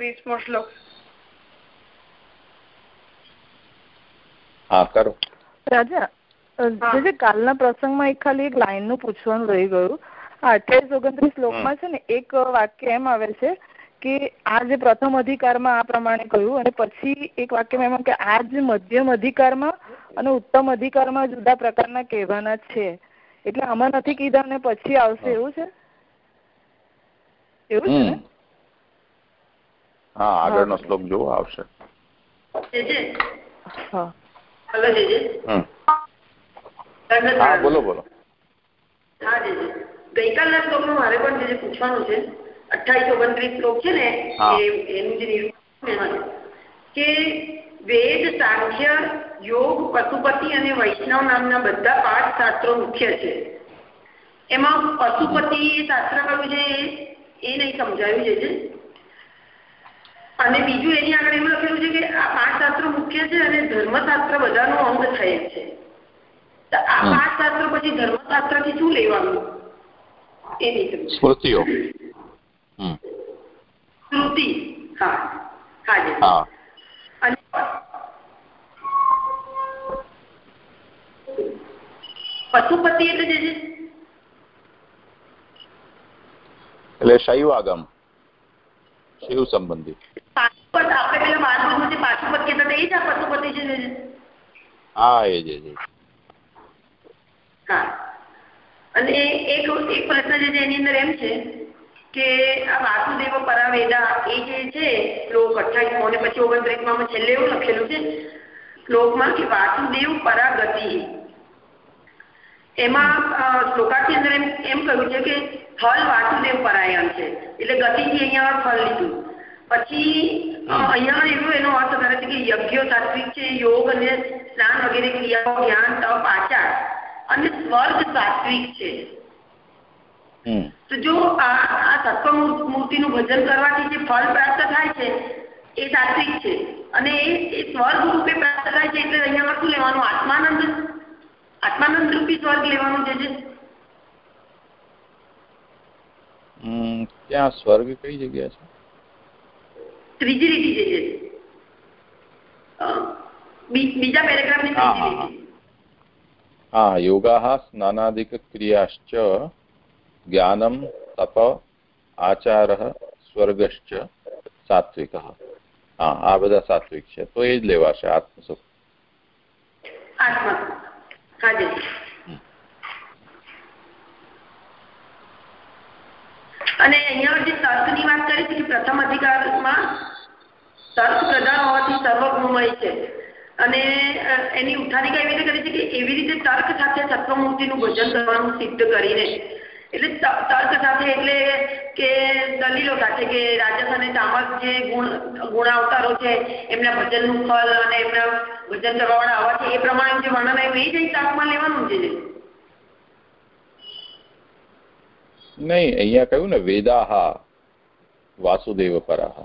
ત્રીસમો શ્લોક હા કરો. રાજા જે કાલના પ્રસંગમાં એક ખાલી એક લાઈનનું પૂછવાનું રહી ગયું. આ અઠ્યાવીસ ઓગણત્રીસ શ્લોકમાં છે ને એક વાક્ય એમ આવે છે કે આ જે પ્રથમ અધિકારમાં આ પ્રમાણે કહ્યું અને પછી એક વાક્યમાં એમાં કે આ જે મધ્યમ અધિકારમાં અને ઉત્તમ અધિકારમાં જુદા પ્રકારના કહેવાના છે. એટલે આમાં નથી કીધા અને પછી આવશે એવું છે એવું છે ને? હા આગળનો શ્લોક જોવો આવશે. હા. બોલો બોલો. હા જીજી ગઈકાલના શ્લોકમાં મારે પણ જે પૂછવાનું છે અઠ્ઠાવીસ ઓગણત્રીસ શ્લોક છે ને એનું જે નિરૂપણ કે વેદ સાંખ્ય યોગ પશુપતિ અને વૈષ્ણવ નામના બધા પાંચ શાસ્ત્રો મુખ્ય છે. એમાં પશુપતિ શાસ્ત્ર કયું છે એ નહીં સમજાયું છે અને બીજું એની આગળ એવું લખેલું છે કે આ પાંચ શાસ્ત્રો મુખ્ય છે અને ધર્મશાસ્ત્ર બધાનો અંગ થયેલ છે. આ પાંચ શાસ્ત્રો પછી ધર્મશાસ્ત્રથી શું લેવાનું? એ સ્મૃતિઓ. શ્રુતિ હા. હાજી. હા. અને પશુપતિ એટલે જે છે? એટલે શૈવાગમ. શિવ સંબંધી હા એ જ અને એક એક પ્રશ્ન છે એની અંદર એમ છે કે આ વાસુદેવ પરાવેદા એ જે છે શ્લોક અઠ્ઠાવીસ અને પછી ઓગણત્રીસમાં છેલ્લે એવું લખેલું છે શ્લોકમાં કે વાસુદેવ પરાગતિ એમાં શ્લોકાર્થી અંદર એમ એમ કહ્યું છે કે ફલ વાસુદેવ પરાયણ છે. એટલે ગતિથી અહીંયા ફળ લીધું. પછી અહીંયા એવું એનો અર્થ કરે છે કે યજ્ઞ સાત્વિક છે યોગ અને સ્નાન વગેરે ક્રિયાઓ જ્ઞાન તપ આચાર અને સ્વર્ગ સાત્વિક છે. તો જો આ તત્વ મૂર્તિનું ભજન કરવાથી જે ફળ પ્રાપ્ત થાય છે એ સાત્વિક છે. અને એ એ સ્વર્ગ રૂપે પ્રાપ્ત થાય છે એટલે અહીંયા શું લેવાનું? આત્માનંદ આત્માનંદ રૂપી સ્વર્ગ લેવાનું જે છે ત્યાં સ્વર્ગ કઈ જગ્યા છે? ત્રીજી લીટી જે છે બીજા પેરેગ્રાફની ત્રીજી લીટી. હા યોગા સ્નાનાદિક ક્રિયાશ્ચ જ્ઞાનમ તપ આચાર સ્વર્ગશ્ચ સાત્વિક. હા આ બધા સાત્વિક છે તો એ જ લેવાશે આત્મસુખ. આત્મસુખ. હાજી અને અહીંયા જે તર્કની વાત કરી છે કે પ્રથમ અધિકારમાં તર્ક પ્રધાન હોવાથી સર્વગુણમય છે. અને એની ઉઠારી એવી રીતે કરી છે કે એવી રીતે તર્ક સાથે સત્વમૂર્તિનું ભજન કરવાનું સિદ્ધ કરીને એટલે તર્ક સાથે એટલે કે દલીલો સાથે કે રાજસ અને તામસ જે ગુણ ગુણાવતારો છે એમના ભજનનું ફળ અને એમના ભજન કરવાવાળા આવા છે એ પ્રમાણે જે વર્ણન આવ્યું એ જ તર્કમાં લેવાનું છે? નહીં અહીંયા કહ્યું ને વેદાહા વાસુદેવ પરાહ.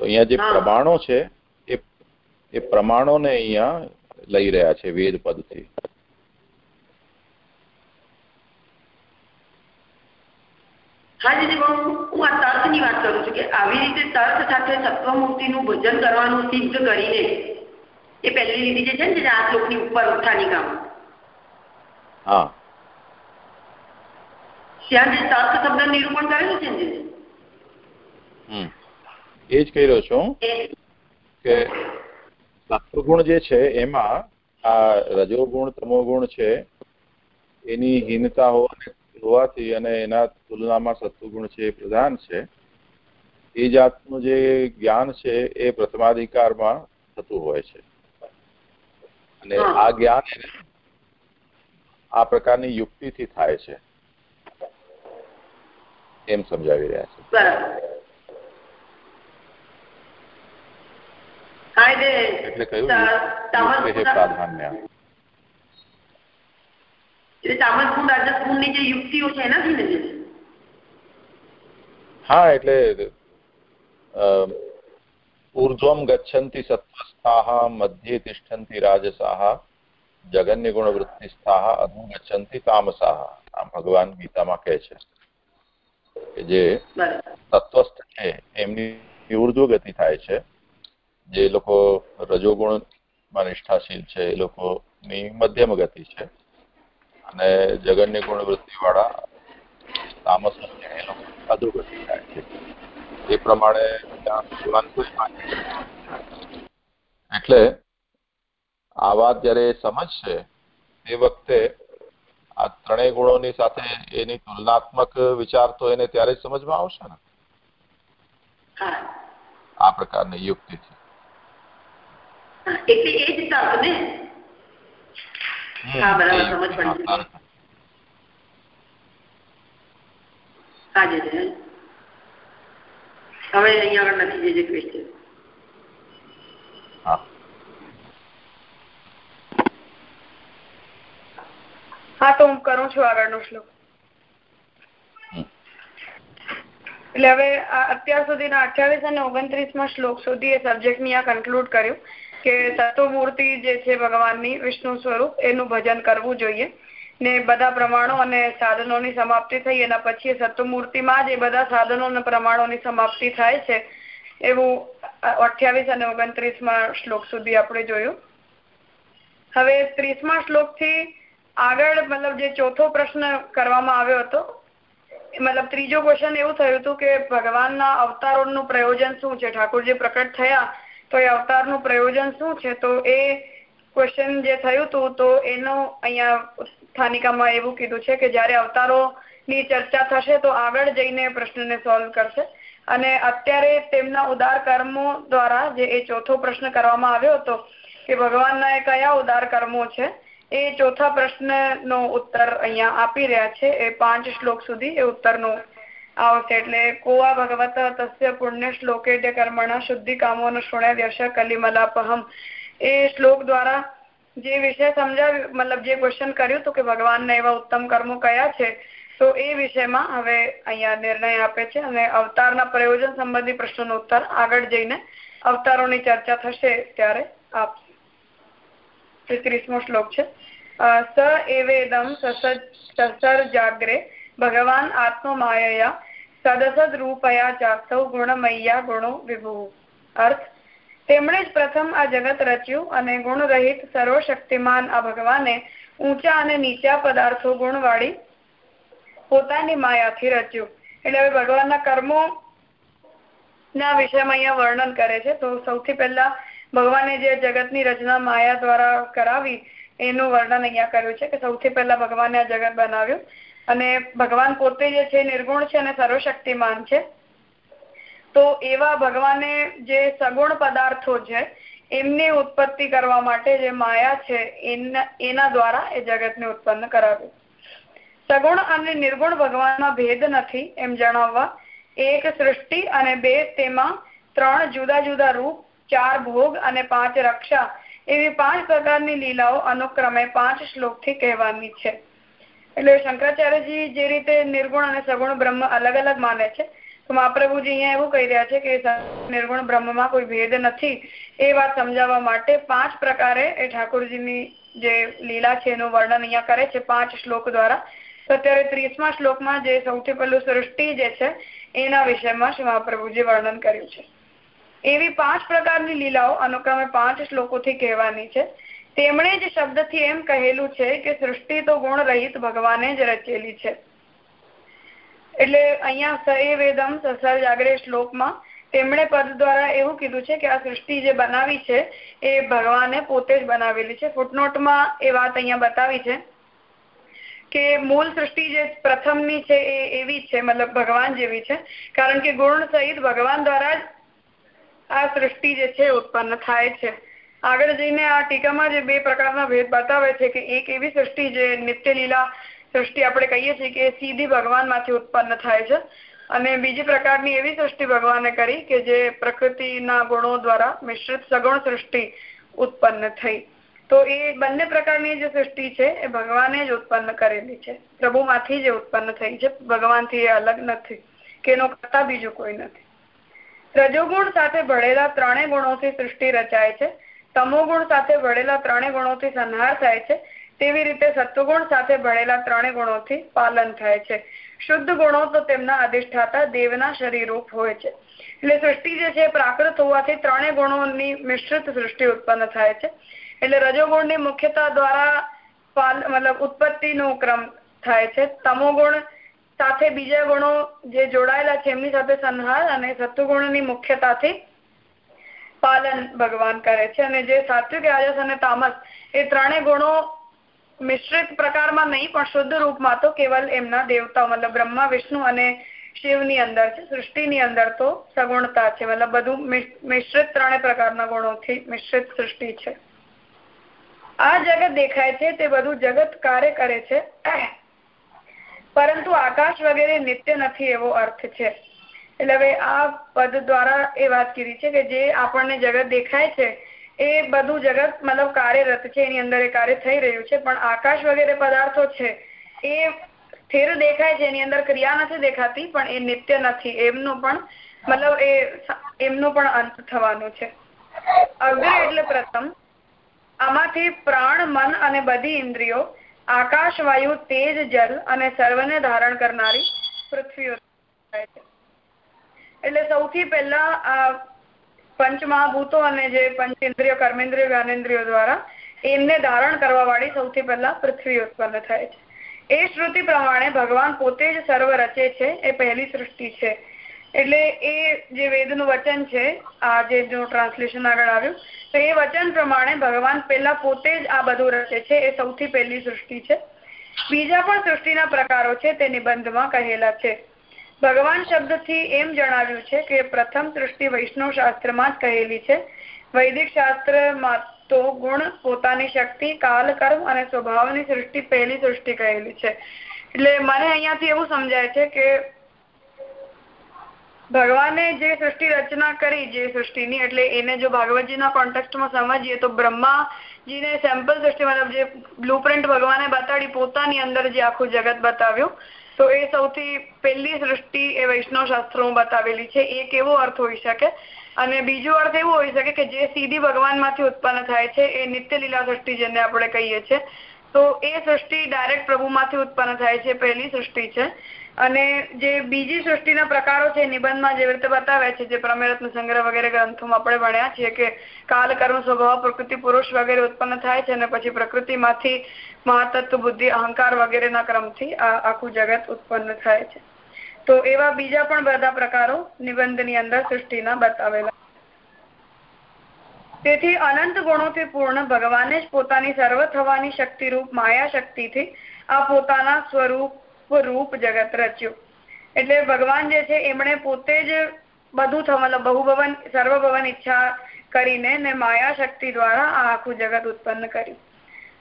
તો અહીંયા જે પ્રમાણો છે એ એ પ્રમાણોને અહીંયા લઈ રહ્યા છે વેદ પદથી હા દીદી હું આ તર્કની વાત કરું છું કે આવી રીતે તર્ક સાથે સત્વમૂર્તિનું ભજન કરવાનું સિદ્ધ કરીને એ પહેલી રીતિ જે છે ને આ શ્લોકની ઉપર ઉઠાની કામ. હા. ત્યાં જે તર્ક શબ્દ નિરૂપણ કરેલું છે ને એ જ કહી રહ્યો છું કે સત્વગુણ જે છે એમાં આ રજોગુણ તમોગુણ છે એની હીનતા હોવાથી અને એના તુલનામાં સત્વગુણ છે એ પ્રધાન છે. એ જાતનું જે જ્ઞાન છે એ પ્રથમાધિકારમાં થતું હોય છે. અને આ જ્ઞાન આ પ્રકારની યુક્તિથી થાય છે. એમ સમજાવી રહ્યા છે. એટલે કહ્યું પ્રાધાન્ય. એટલે તામસગુણ રાજસગુણની જે તામસાહ આ ભગવાન ગીતામાં કહે છે. જે તત્વસ્થ છે એમની ઉર્ધ્વ ગતિ થાય છે. જે લોકો રજોગુણમાં નિષ્ઠાશીલ છે એ લોકોની મધ્યમ ગતિ છે. અને જગનની ગુણવૃત્તિ વાળા તામસ એ લોકો અધોગતિ થાય છે. એ પ્રમાણે એટલે આ વાત જયારે સમજશે તે વખતે આ ત્રણેય ગુણોની સાથે એની તુલનાત્મક વિચાર તો એને ત્યારે જ સમજમાં આવશે ને? આ પ્રકારની યુક્તિથી એટલે એ જ તર્ક ને? હા બરાબર સમજ પડી હાજી હવે અહીંયા આગળ નથી જે ક્વેશ્ચન હા. તો હું કરું છું આગળનો શ્લોક. એટલે હવે અત્યાર સુધીના અઠ્યાવીસ અને ઓગણત્રીસમાં શ્લોક સુધી એ સબ્જેક્ટની આ કન્ક્લુડ કર્યું. કે તત્વમૂર્તિ જે છે ભગવાનની, વિષ્ણુ સ્વરૂપ, એનું ભજન કરવું જોઈએ ને બધા પ્રમાણો અને સાધનોની સમાપ્તિ થઈ એના પછી સત્વમૂર્તિમાં જ એ બધા સાધનો અને પ્રમાણોની સમાપ્તિ થાય છે એવું અઠ્યાવીસ અને ઓગણત્રીસમાં શ્લોક સુધી આપણે જોયું. હવે ત્રીસમાં શ્લોકથી આગળ મતલબ જે ચોથો પ્રશ્ન કરવામાં આવ્યો હતો મતલબ ત્રીજો ક્વેશ્ચન એવું થયું હતું કે ભગવાનના અવતારોનું પ્રયોજન શું છે? ઠાકોરજી પ્રકટ થયા તો એ અવતારનું પ્રયોજન શું છે? તો એ ક્વેશ્ચન જે થયું હતું તો એનું અહીંયા સ્થાનિકામાં એવું કીધું છે કે જ્યારે અવતારોની ચર્ચા થશે, તો આગળ જઈને પ્રશ્નને સોલ્વ કરશે. અને અત્યારે તેમના ઉદાર કર્મો દ્વારા જે એ ચોથો પ્રશ્ન કરવામાં આવ્યો હતો કે ભગવાનના એ કયા ઉદાર કર્મો છે, એ ચોથા પ્રશ્નનો ઉત્તર અહીંયા આપી રહ્યા છે. એ પાંચ શ્લોક સુધી એ ઉત્તરનું આવશે એટલે કોવા ભગવત તસ્ય પુણ્ય શ્લોકે કર્મણ શુદ્ધિ કામોનો શુણ્યશ કલિમલાપહમ. એ શ્લોક દ્વારા જે વિષય સમજાવ્યું, મતલબ જે ક્વેશ્ચન કર્યું હતું કે ભગવાનના એવા ઉત્તમ કર્મો કયા છે, તો એ વિષયમાં હવે અહીંયા નિર્ણય આપે છે અને અવતારના પ્રયોજન સંબંધી પ્રશ્નોનો ઉત્તર આગળ જઈને અવતારોની ચર્ચા થશે ત્યારે આપશે ત્રીસમો શ્લોક છે. સ એવેદમ સસર્જાગ્રે ભગવાન આત્મમાયયા સદસદ રૂપયા ચાસૌ ગુણમૈયા ગુણો વિભુ. અર્થ, તેમણે જ પ્રથમ આ જગત રચ્યું અને ગુણરહિત સર્વશક્તિમાન આ ભગવાને ઊંચા અને નીચા પદાર્થો ગુણવાળી પોતાની માયાથી રચ્યું. એટલે હવે ભગવાનના કર્મો ના વિષયમાં અહીંયા વર્ણન કરે છે. તો સૌથી પહેલા ભગવાને જે જગતની રચના માયા દ્વારા કરાવી, એનું વર્ણન અહીંયા કર્યું છે કે સૌથી પહેલા ભગવાને આ જગત બનાવ્યું. અને ભગવાન પોતે જે છે નિર્ગુણ છે અને સર્વશક્તિમાન છે. તો એવા ભગવાને જે સગુણ પદાર્થો છે, એમની ઉત્પત્તિ કરવા માટે જે માયા છે, એના દ્વારા એ જગતને ઉત્પન્ન કરાવ્યું સગુણ અને નિર્ગુણ ભગવાનમાં ભેદ નથી એમ જણાવવા એક સૃષ્ટિ અને બે તેમાં ત્રણ જુદા જુદા રૂપ, ચાર ભોગ અને પાંચ રક્ષા એવી પાંચ પ્રકારની લીલાઓ અનુક્રમે પાંચ શ્લોકથી કહેવાની છે. એટલે શંકરાચાર્યજી જે રીતે નિર્ગુણ અને સગુણ બ્રહ્મ અલગ અલગ માને છે, તો મહાપ્રભુજી અહીંયા એવું કહી રહ્યા છે કે નિર્ગુણ બ્રહ્મમાં કોઈ ભેદ નથી. એ વાત સમજાવવા માટે પાંચ પ્રકારે એ ઠાકોરજીની જે લીલા છે એનું વર્ણન અહીંયા કરે છે, પાંચ શ્લોક દ્વારા. તો અત્યારે ત્રીસમા શ્લોકમાં જે સૌથી પહેલું સૃષ્ટિ જે છે, એના વિષયમાં શ્રી મહાપ્રભુજી વર્ણન કર્યું છે. એવી પાંચ પ્રકારની લીલાઓ અનુક્રમે પાંચ શ્લોકોથી કહેવાની છે. તેમણે જ શબ્દથી એમ કહેલું છે કે સૃષ્ટિ તો ગુણ રહિત ભગવાને જ રચેલી છે. એટલે અહીંયા સએ વેદમ સસર જાગરે શ્લોકમાં તેમણે પદ દ્વારા એવું કીધું છે કે આ સૃષ્ટિ જે બનાવી છે એ ભગવાને પોતે જ બનાવેલી છે. ફૂટનોટમાં એ વાત અહીંયા બતાવી છે કે મૂળ સૃષ્ટિ જે પ્રથમની છે એ એવી છે, મતલબ ભગવાન જેવી છે. કારણ કે ગુણ સહિત ભગવાન દ્વારા જ આ સૃષ્ટિ જે છે ઉત્પન્ન થાય છે. આગળ જઈને આ ટીકામાં જે બે પ્રકારના ભેદ બતાવે છે કે એક એવી સૃષ્ટિ જે નિત્યલીલા સૃષ્ટિ આપણે કહીએ છીએ કે સીધી ભગવાનમાંથી ઉત્પન્ન થાય છે. અને બીજી પ્રકારની એવી સૃષ્ટિ ભગવાને કરી કે જે પ્રકૃતિના ગુણો દ્વારા મિશ્રિત સગુણ સૃષ્ટિ ઉત્પન્ન થઈ. તો એ બંને પ્રકારની જે સૃષ્ટિ છે એ ભગવાને જ ઉત્પન્ન કરેલી છે. પ્રભુમાંથી જ ઉત્પન્ન થઈ છે. ભગવાનથી એ અલગ નથી. કે એનો કરતા બીજું કોઈ નથી. રજોગુણ સાથે ભળેલા ત્રણેય ગુણોથી સૃષ્ટિ રચાય છે. તમોગુણ સાથે ભળેલા ત્રણેય ગુણોથી સંહાર થાય છે. તેવી રીતે સત્વગુણ સાથે ભળેલા ત્રણેય ગુણોથી પાલન થાય છે. શુદ્ધ ગુણો તો તેમના અધિષ્ઠાતા દેવના શરીરૂપ હોય છે. એટલે સૃષ્ટિ જે છે પ્રાકૃત હોવાથી ત્રણેય ગુણોની મિશ્રિત સૃષ્ટિ ઉત્પન્ન થાય છે. એટલે રજોગુણની મુખ્યતા દ્વારા મતલબ ઉત્પત્તિનો ક્રમ થાય છે. તમોગુણ સાથે બીજા ગુણો જે જોડાયેલા છે, એમની સાથે સંહાર અને સત્વગુણની મુખ્યતાથી પાલન ભગવાન કરે છે અને જે સાત્વિક રાજસ અને તામસ એ ત્રણેય ગુણો મિશ્રિત પ્રકારમાં નહીં, પણ શુદ્ધ રૂપમાં તો કેવલ એમના દેવતા મતલબ બ્રહ્મા, વિષ્ણુ અને શિવની અંદર છે, સૃષ્ટિની અંદર તો સગુણતા છે, મતલબ બધું મિશ્રિત ત્રણે પ્રકારના ગુણોથી મિશ્રિત સૃષ્ટિ છે. આ જગત દેખાય છે, તે બધું જગત કાર્ય કરે છે. પરંતુ આકાશ વગેરે નિત્ય નથી એવો અર્થ છે. એટલે હવે આ પદ દ્વારા એ વાત કરી છે કે જે આપણને જગત દેખાય છે, એ બધું જગત મતલબ કાર્યરત છે, એની અંદર એ કાર્ય થઈ રહ્યું છે, પણ આકાશ વગેરે પદાર્થો છે, એ સ્થિર દેખાય છે, એની અંદર ક્રિયા નથી દેખાતી, પણ એ નિત્ય નથી, એમનું પણ મતલબ એ એમનું પણ અંત થવાનું છે. અગ્ર એટલે પ્રથમ, આમાંથી પ્રાણ, મન અને બધી ઇન્દ્રિયો, આકાશ, વાયુ, તેજ, જલ અને સર્વને ધારણ કરનારી પૃથ્વીઓ એટલે સૌથી પહેલા આ પંચમહાભૂતો અને જે પંચેન્દ્રિય, કર્મેન્દ્રિય, જ્ઞાનેન્દ્રિયો દ્વારા એમને ધારણ કરવા વાળી સૌથી પહેલા પૃથ્વી ઉત્પન્ન થાય છે. એ શ્રુતિ પ્રમાણે ભગવાન પોતે જ સર્વ રચે છે, એ પહેલી સૃષ્ટિ છે. એટલે એ જે વેદનું વચન છે, આ જે ટ્રાન્સલેશન આગળ આવ્યું, તો એ વચન પ્રમાણે ભગવાન પહેલા પોતે જ આ બધું રચે છે, એ સૌથી પહેલી સૃષ્ટિ છે. બીજા પણ સૃષ્ટિના પ્રકારો છે, તે નિબંધમાં કહેલા છે. ભગવાન શબ્દથી એમ જણાવ્યું છે કે પ્રથમ સૃષ્ટિ વૈષ્ણવ શાસ્ત્રમાં જ કહેલી છે. વૈદિક શાસ્ત્રમાં તો ગુણ, પોતાની શક્તિ, કાલ, કર્મ અને સ્વભાવની સૃષ્ટિ પહેલી સૃષ્ટિ કહેલી છે. એટલે મને અહીંયાથી એવું સમજાય છે કે ભગવાને જે સૃષ્ટિ રચના કરી, જે સૃષ્ટિની, એટલે એને જો ભાગવતજીના કોન્ટેક્સ્ટમાં સમજીએ તો બ્રહ્માજીને સેમ્પલ સૃષ્ટિ, મતલબ જે બ્લુપ્રિન્ટ ભગવાને બતાડી, પોતાની અંદર જે આખું જગત બતાવ્યું તો એ સૌથી પહેલી સૃષ્ટિ એ વૈષ્ણવ શાસ્ત્રોમાં બતાવેલી છે. એક એવો અર્થ હોઈ શકે. અને બીજો અર્થ એવો હોઈ શકે કે જે સીધી ભગવાનમાંથી ઉત્પન્ન થાય છે, એ નિત્યલીલા સૃષ્ટિ જેને આપણે કહીએ છીએ. તો એ સૃષ્ટિ ડાયરેક્ટ પ્રભુમાંથી ઉત્પન્ન થાય છે પહેલી સૃષ્ટિ છે. અને જે બીજી સૃષ્ટિના પ્રકારો છે, નિબંધમાં જેવી રીતે બતાવ્યા છે, જે પ્રમેરત્ન સંગ્રહ વગેરે ગ્રંથોમાં આપણે ભણ્યા છીએ કે કાલ કર્મ, સ્વભાવ, પ્રકૃતિ, પુરુષ વગેરે ઉત્પન્ન થાય છે અને પછી પ્રકૃતિમાંથી મહાતત્વ, બુદ્ધિ, અહંકાર વગેરેના ક્રમથી આ આખું જગત ઉત્પન્ન થાય છે. તો એવા બીજા પણ બધા પ્રકારો નિબંધની અંદર સૃષ્ટિના બતાવેલા. તેથી અનંત ગુણોથી પૂર્ણ ભગવાને જ પોતાની સર્વ થવાની શક્તિરૂપ માયા શક્તિથી આ પોતાના સ્વરૂપ રૂપ જગત રચ્યું. એટલે ભગવાન જે છે, એમણે પોતે જ બધું થવા બહુભવન, સર્વભવન ઈચ્છા કરીને ને માયા શક્તિ દ્વારા આ આખું જગત ઉત્પન્ન કર્યું.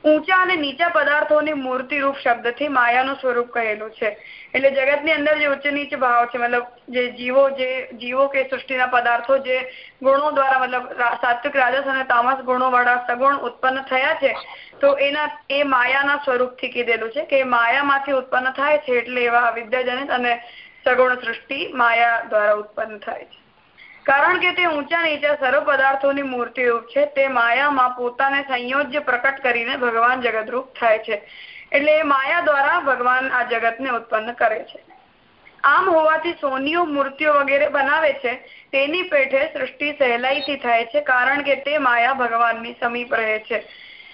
ઊંચા અને નીચા પદાર્થોની મૂર્તિરૂપ શબ્દથી માયાનું સ્વરૂપ કહેલું છે. એટલે જગતની અંદર જે ઉચ્ચ નીચ ભાવ છે, મતલબ જે જીવો જે જીવો કે સૃષ્ટિના પદાર્થો જે ગુણો દ્વારા મતલબ સાત્વિક રાજસ અને તામસ ગુણો વાળા સગુણ ઉત્પન્ન થયા છે, તો એના એ માયાના સ્વરૂપથી કીધેલું છે કે માયામાંથી ઉત્પન્ન થાય છે એટલે એવા વિદ્યાજનિત અને સગુણ સૃષ્ટિ માયા દ્વારા ઉત્પન્ન થાય છે. કારણ કે તે ઊંચા નીચા સર્વ પદાર્થોની મૂર્તિરૂપ છે, તે માયામાં પોતાને સંયોજ્ય પ્રકટ કરીને ભગવાન જગતરૂપ થાય છે. એટલે માયા દ્વારા ભગવાન આ જગતને ઉત્પન્ન કરે છે. આમ હોવાથી સોનીઓ મૂર્તિઓ વગેરે બનાવે છે, તેની પેઠે સૃષ્ટિ સહેલાઈથી થાય છે, કારણ કે તે માયા ભગવાનની સમીપ રહે છે.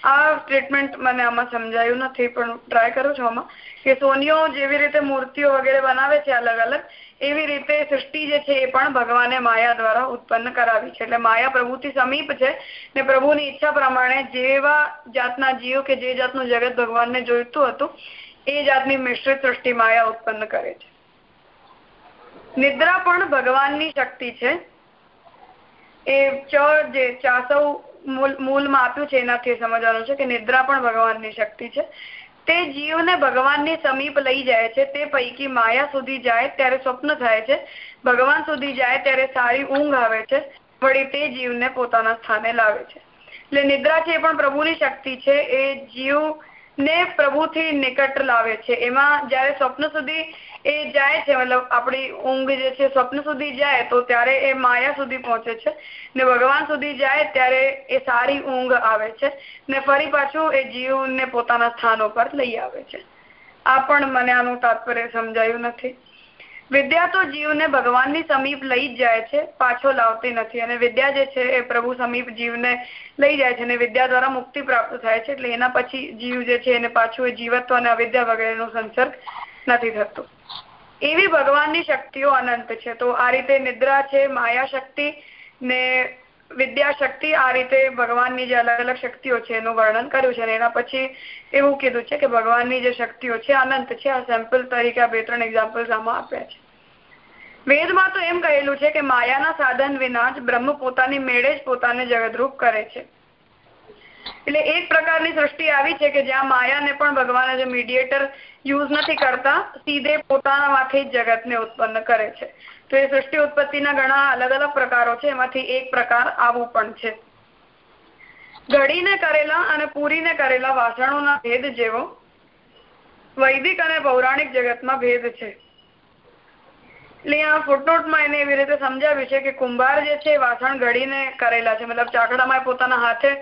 આ ટ્રીટમેન્ટ મને આમાં સમજાયું નથી, પણ ટ્રાય કરું છું આમાં, કે સોનીઓ જેવી રીતે મૂર્તિઓ વગેરે બનાવે છે અલગ અલગ એવી રીતે સૃષ્ટિ જે છે એ પણ ભગવાને માયા દ્વારા ઉત્પન્ન કરાવી છે. એટલે માયા પ્રભુથી સમીપ છે ને પ્રભુની ઈચ્છા પ્રમાણે જેવા જાતના જીવ કે જે જાતનું જગત ભગવાનને જોઈતું હતું, એ જાતની મિશ્રિત સૃષ્ટિ માયા ઉત્પન્ન કરે છે. નિદ્રા પણ ભગવાનની શક્તિ છે. એ ચ જે ચાસવ મૂલમાં આપ્યું છે, એનાથી સમજવાનું છે કે નિદ્રા પણ ભગવાનની શક્તિ છે. તે જીવને ભગવાનની સમીપ લઈ જાય છે. તે પૈકી માયા સુધી જાય, ત્યારે સ્વપ્ન થાય છે. ભગવાન સુધી જાય, ત્યારે સારી ઊંઘ આવે છે. વળી તે જીવને પોતાના સ્થાને લાવે છે. એટલે નિદ્રા છે એ પણ પ્રભુની શક્તિ છે. એ જીવને પ્રભુથી નિકટ લાવે છે. એમાં જયારે સ્વપ્ન સુધી એ જાય છે, મતલબ આપણી ઊંઘ જે છે, સ્વપ્ન સુધી જાય તો ત્યારે એ માયા સુધી પહોંચે છે. ને ભગવાન સુધી જાય ત્યારે એ સારી ઊંઘ આવે છે ને ફરી પાછું એ જીવને પોતાના સ્થાનો પર લઈ આવે છે. આ પણ મને આનું તાત્પર્ય સમજાયું નથી. વિદ્યા તો જીવને ભગવાનની સમીપ લઈ જ જાય છે, પાછો લાવતી નથી. અને વિદ્યા જે છે, એ પ્રભુ સમીપ જીવને લઈ જાય છે અને વિદ્યા દ્વારા મુક્તિ પ્રાપ્ત થાય છે. એટલે એના પછી જીવ જે છે, એને પાછું એ જીવત્વ અને અવિદ્યા વગેરેનો સંસર્ગ નથી થતો. એવી ભગવાનની શક્તિઓ અનંત છે. તો આ રીતે નિદ્રા છે માયા શક્તિ ને વિદ્યા શક્તિ આ રીતે ભગવાનની જે અલગ અલગ શક્તિઓ છે એનું વર્ણન કર્યું છે. એના પછી એવું કીધું છે કે ભગવાનની જે શક્તિઓ છે અનંત છે, આ સેમ્પલ તરીકે બે ત્રણ એક્ઝામ્પલ્સ આમાં આપ્યા છે. વેદમાં તો એમ કહેલું છે કે માયાના સાધન વિના જ બ્રહ્મ પોતાની મેળે જ પોતાને જગદરૂપ કરે છે. એટલે એક પ્રકારની સૃષ્ટિ આવી છે કે જ્યાં માયાને પણ ભગવાન જે મીડિયેટર યુઝ નથી કરતા, સીધે પોતાનામાંથી જ જગતને ઉત્પન્ન કરે છે. તો એ સૃષ્ટિ ઉત્પત્તિના ઘણા અલગ અલગ પ્રકારો છે, એમાંથી એક પ્રકાર આવું પણ છે. ઘડીને કરેલા અને પૂરીને કરેલા વાસણોના ભેદ જેવો વૈદિક અને પૌરાણિક જગતમાં ભેદ છે. એટલે આ ફૂટનોટમાં એને એવી રીતે સમજાવ્યું છે કે કુંભાર જે છે વાસણ ઘડીને કરેલા છે. મતલબ ચાકડામાં પોતાના હાથે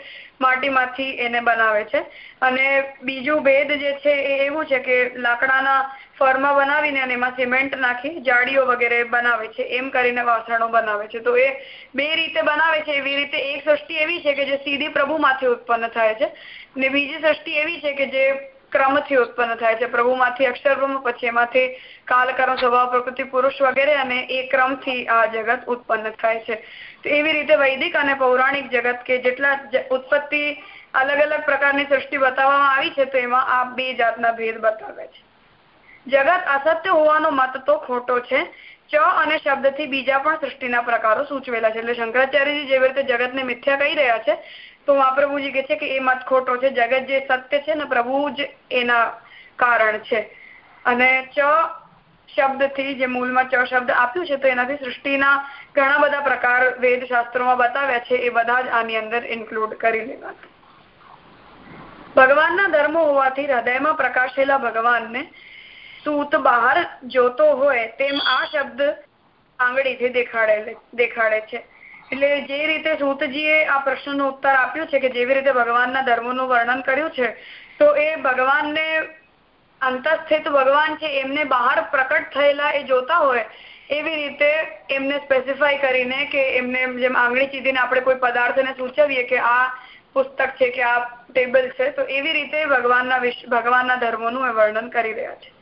માટીમાંથી એને બનાવે છે. અને બીજું ભેદ જે છે એ એવું છે કે લાકડાના ફરમાં બનાવીને અને એમાં સિમેન્ટ નાખી જાળીઓ વગેરે બનાવે છે. એમ કરીને વાસણો બનાવે છે. તો એ બે રીતે બનાવે છે. એવી રીતે એક સૃષ્ટિ એવી છે કે જે સીધી પ્રભુમાંથી ઉત્પન્ન થાય છે ને બીજી સૃષ્ટિ એવી છે કે જે ક્રમથી ઉત્પન્ન થાય છે. પ્રભુમાંથી અક્ષર પછી એમાંથી કાલકર્મ સ્વભાવ, પ્રકૃતિ, પુરુષ વગેરે અને એ ક્રમથી આ જગત ઉત્પન્ન થાય છે. તો એવી રીતે વૈદિક અને પૌરાણિક જગત કે જેટલા ઉત્પત્તિ અલગ અલગ પ્રકારની સૃષ્ટિ બતાવવામાં આવી છે, તો એમાં આ બે જાતના ભેદ બતાવે છે. જગત અસત્ય હોવાનો મત તો ખોટો છે. ચ અને શબ્દથી બીજા પણ સૃષ્ટિના પ્રકારો સૂચવેલા છે. એટલે શંકરાચાર્યજી જેવી રીતે જગતને મિથ્યા કહી રહ્યા છે, તો મહાપ્રભુજી કે છે કે એ મત ખોટો છે. જગત જે સત્ય છે ને પ્રભુ જ એના કારણ છે. અને ચ શબ્દથી જે મૂળમાં ચ શબ્દ આપ્યું છે, તો એનાથી સૃષ્ટિના ઘણા બધા પ્રકાર વેદ શાસ્ત્રોમાં બતાવ્યા છે, એ બધા જ આની અંદર ઇન્ક્લુડ કરી લેવા ભગવાનના ધર્મો હોવાથી હૃદયમાં પ્રકાશેલા ભગવાનને સૂત બહાર જોતો હોય, તેમ આ શબ્દ આંગળીથી દેખાડે દેખાડે છે. એટલે જે રીતે સૂતજીએ આ પ્રશ્નનો ઉત્તર આપ્યું છે કે જેવી રીતે ભગવાનના ધર્મોનું વર્ણન કર્યું છે, તો એ ભગવાનને અંતસ્થિત ભગવાન છે, એમને બહાર પ્રકટ થયેલા એ જોતા હોય, એવી રીતે એમને સ્પેસિફાઈ કરીને કે એમને જેમ આંગળી ચીધીને આપણે કોઈ પદાર્થને સૂચવીએ કે આ પુસ્તક છે કે આ ટેબલ છે, તો એવી રીતે ભગવાનના ભગવાનના ધર્મોનું એ વર્ણન કરી રહ્યા છે.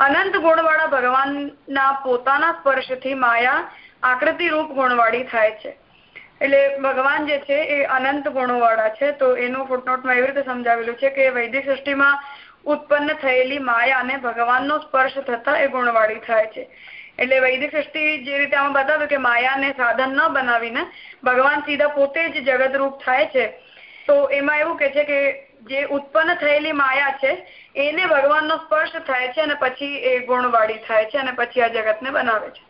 અનંત ગુણવાળા ભગવાનના પોતાના સ્પર્શથી માયા આકૃતિ રૂપ ગુણવાળી થાય છે. એટલે ભગવાન જે છે એ અનંત ગુણોવાળા છે, તો એનું ફૂટનોટમાં એવી રીતે સમજાવેલું છે કે વૈદિક સૃષ્ટિમાં ઉત્પન્ન થયેલી માયા અને ભગવાનનો સ્પર્શ થતા એ ગુણવાળી થાય છે. એટલે વૈદિક સૃષ્ટિ જે રીતે આમાં બતાવ્યું કે માયાને સાધન ન બનાવીને ભગવાન સીધા પોતે જ જગતરૂપ થાય છે, તો એમાં એવું કે છે કે જે ઉત્પન્ન થયેલી માયા છે, એને ભગવાનનો સ્પર્શ થાય છે અને પછી એ ગુણવાળી થાય છે અને પછી આ જગતને બનાવે છે.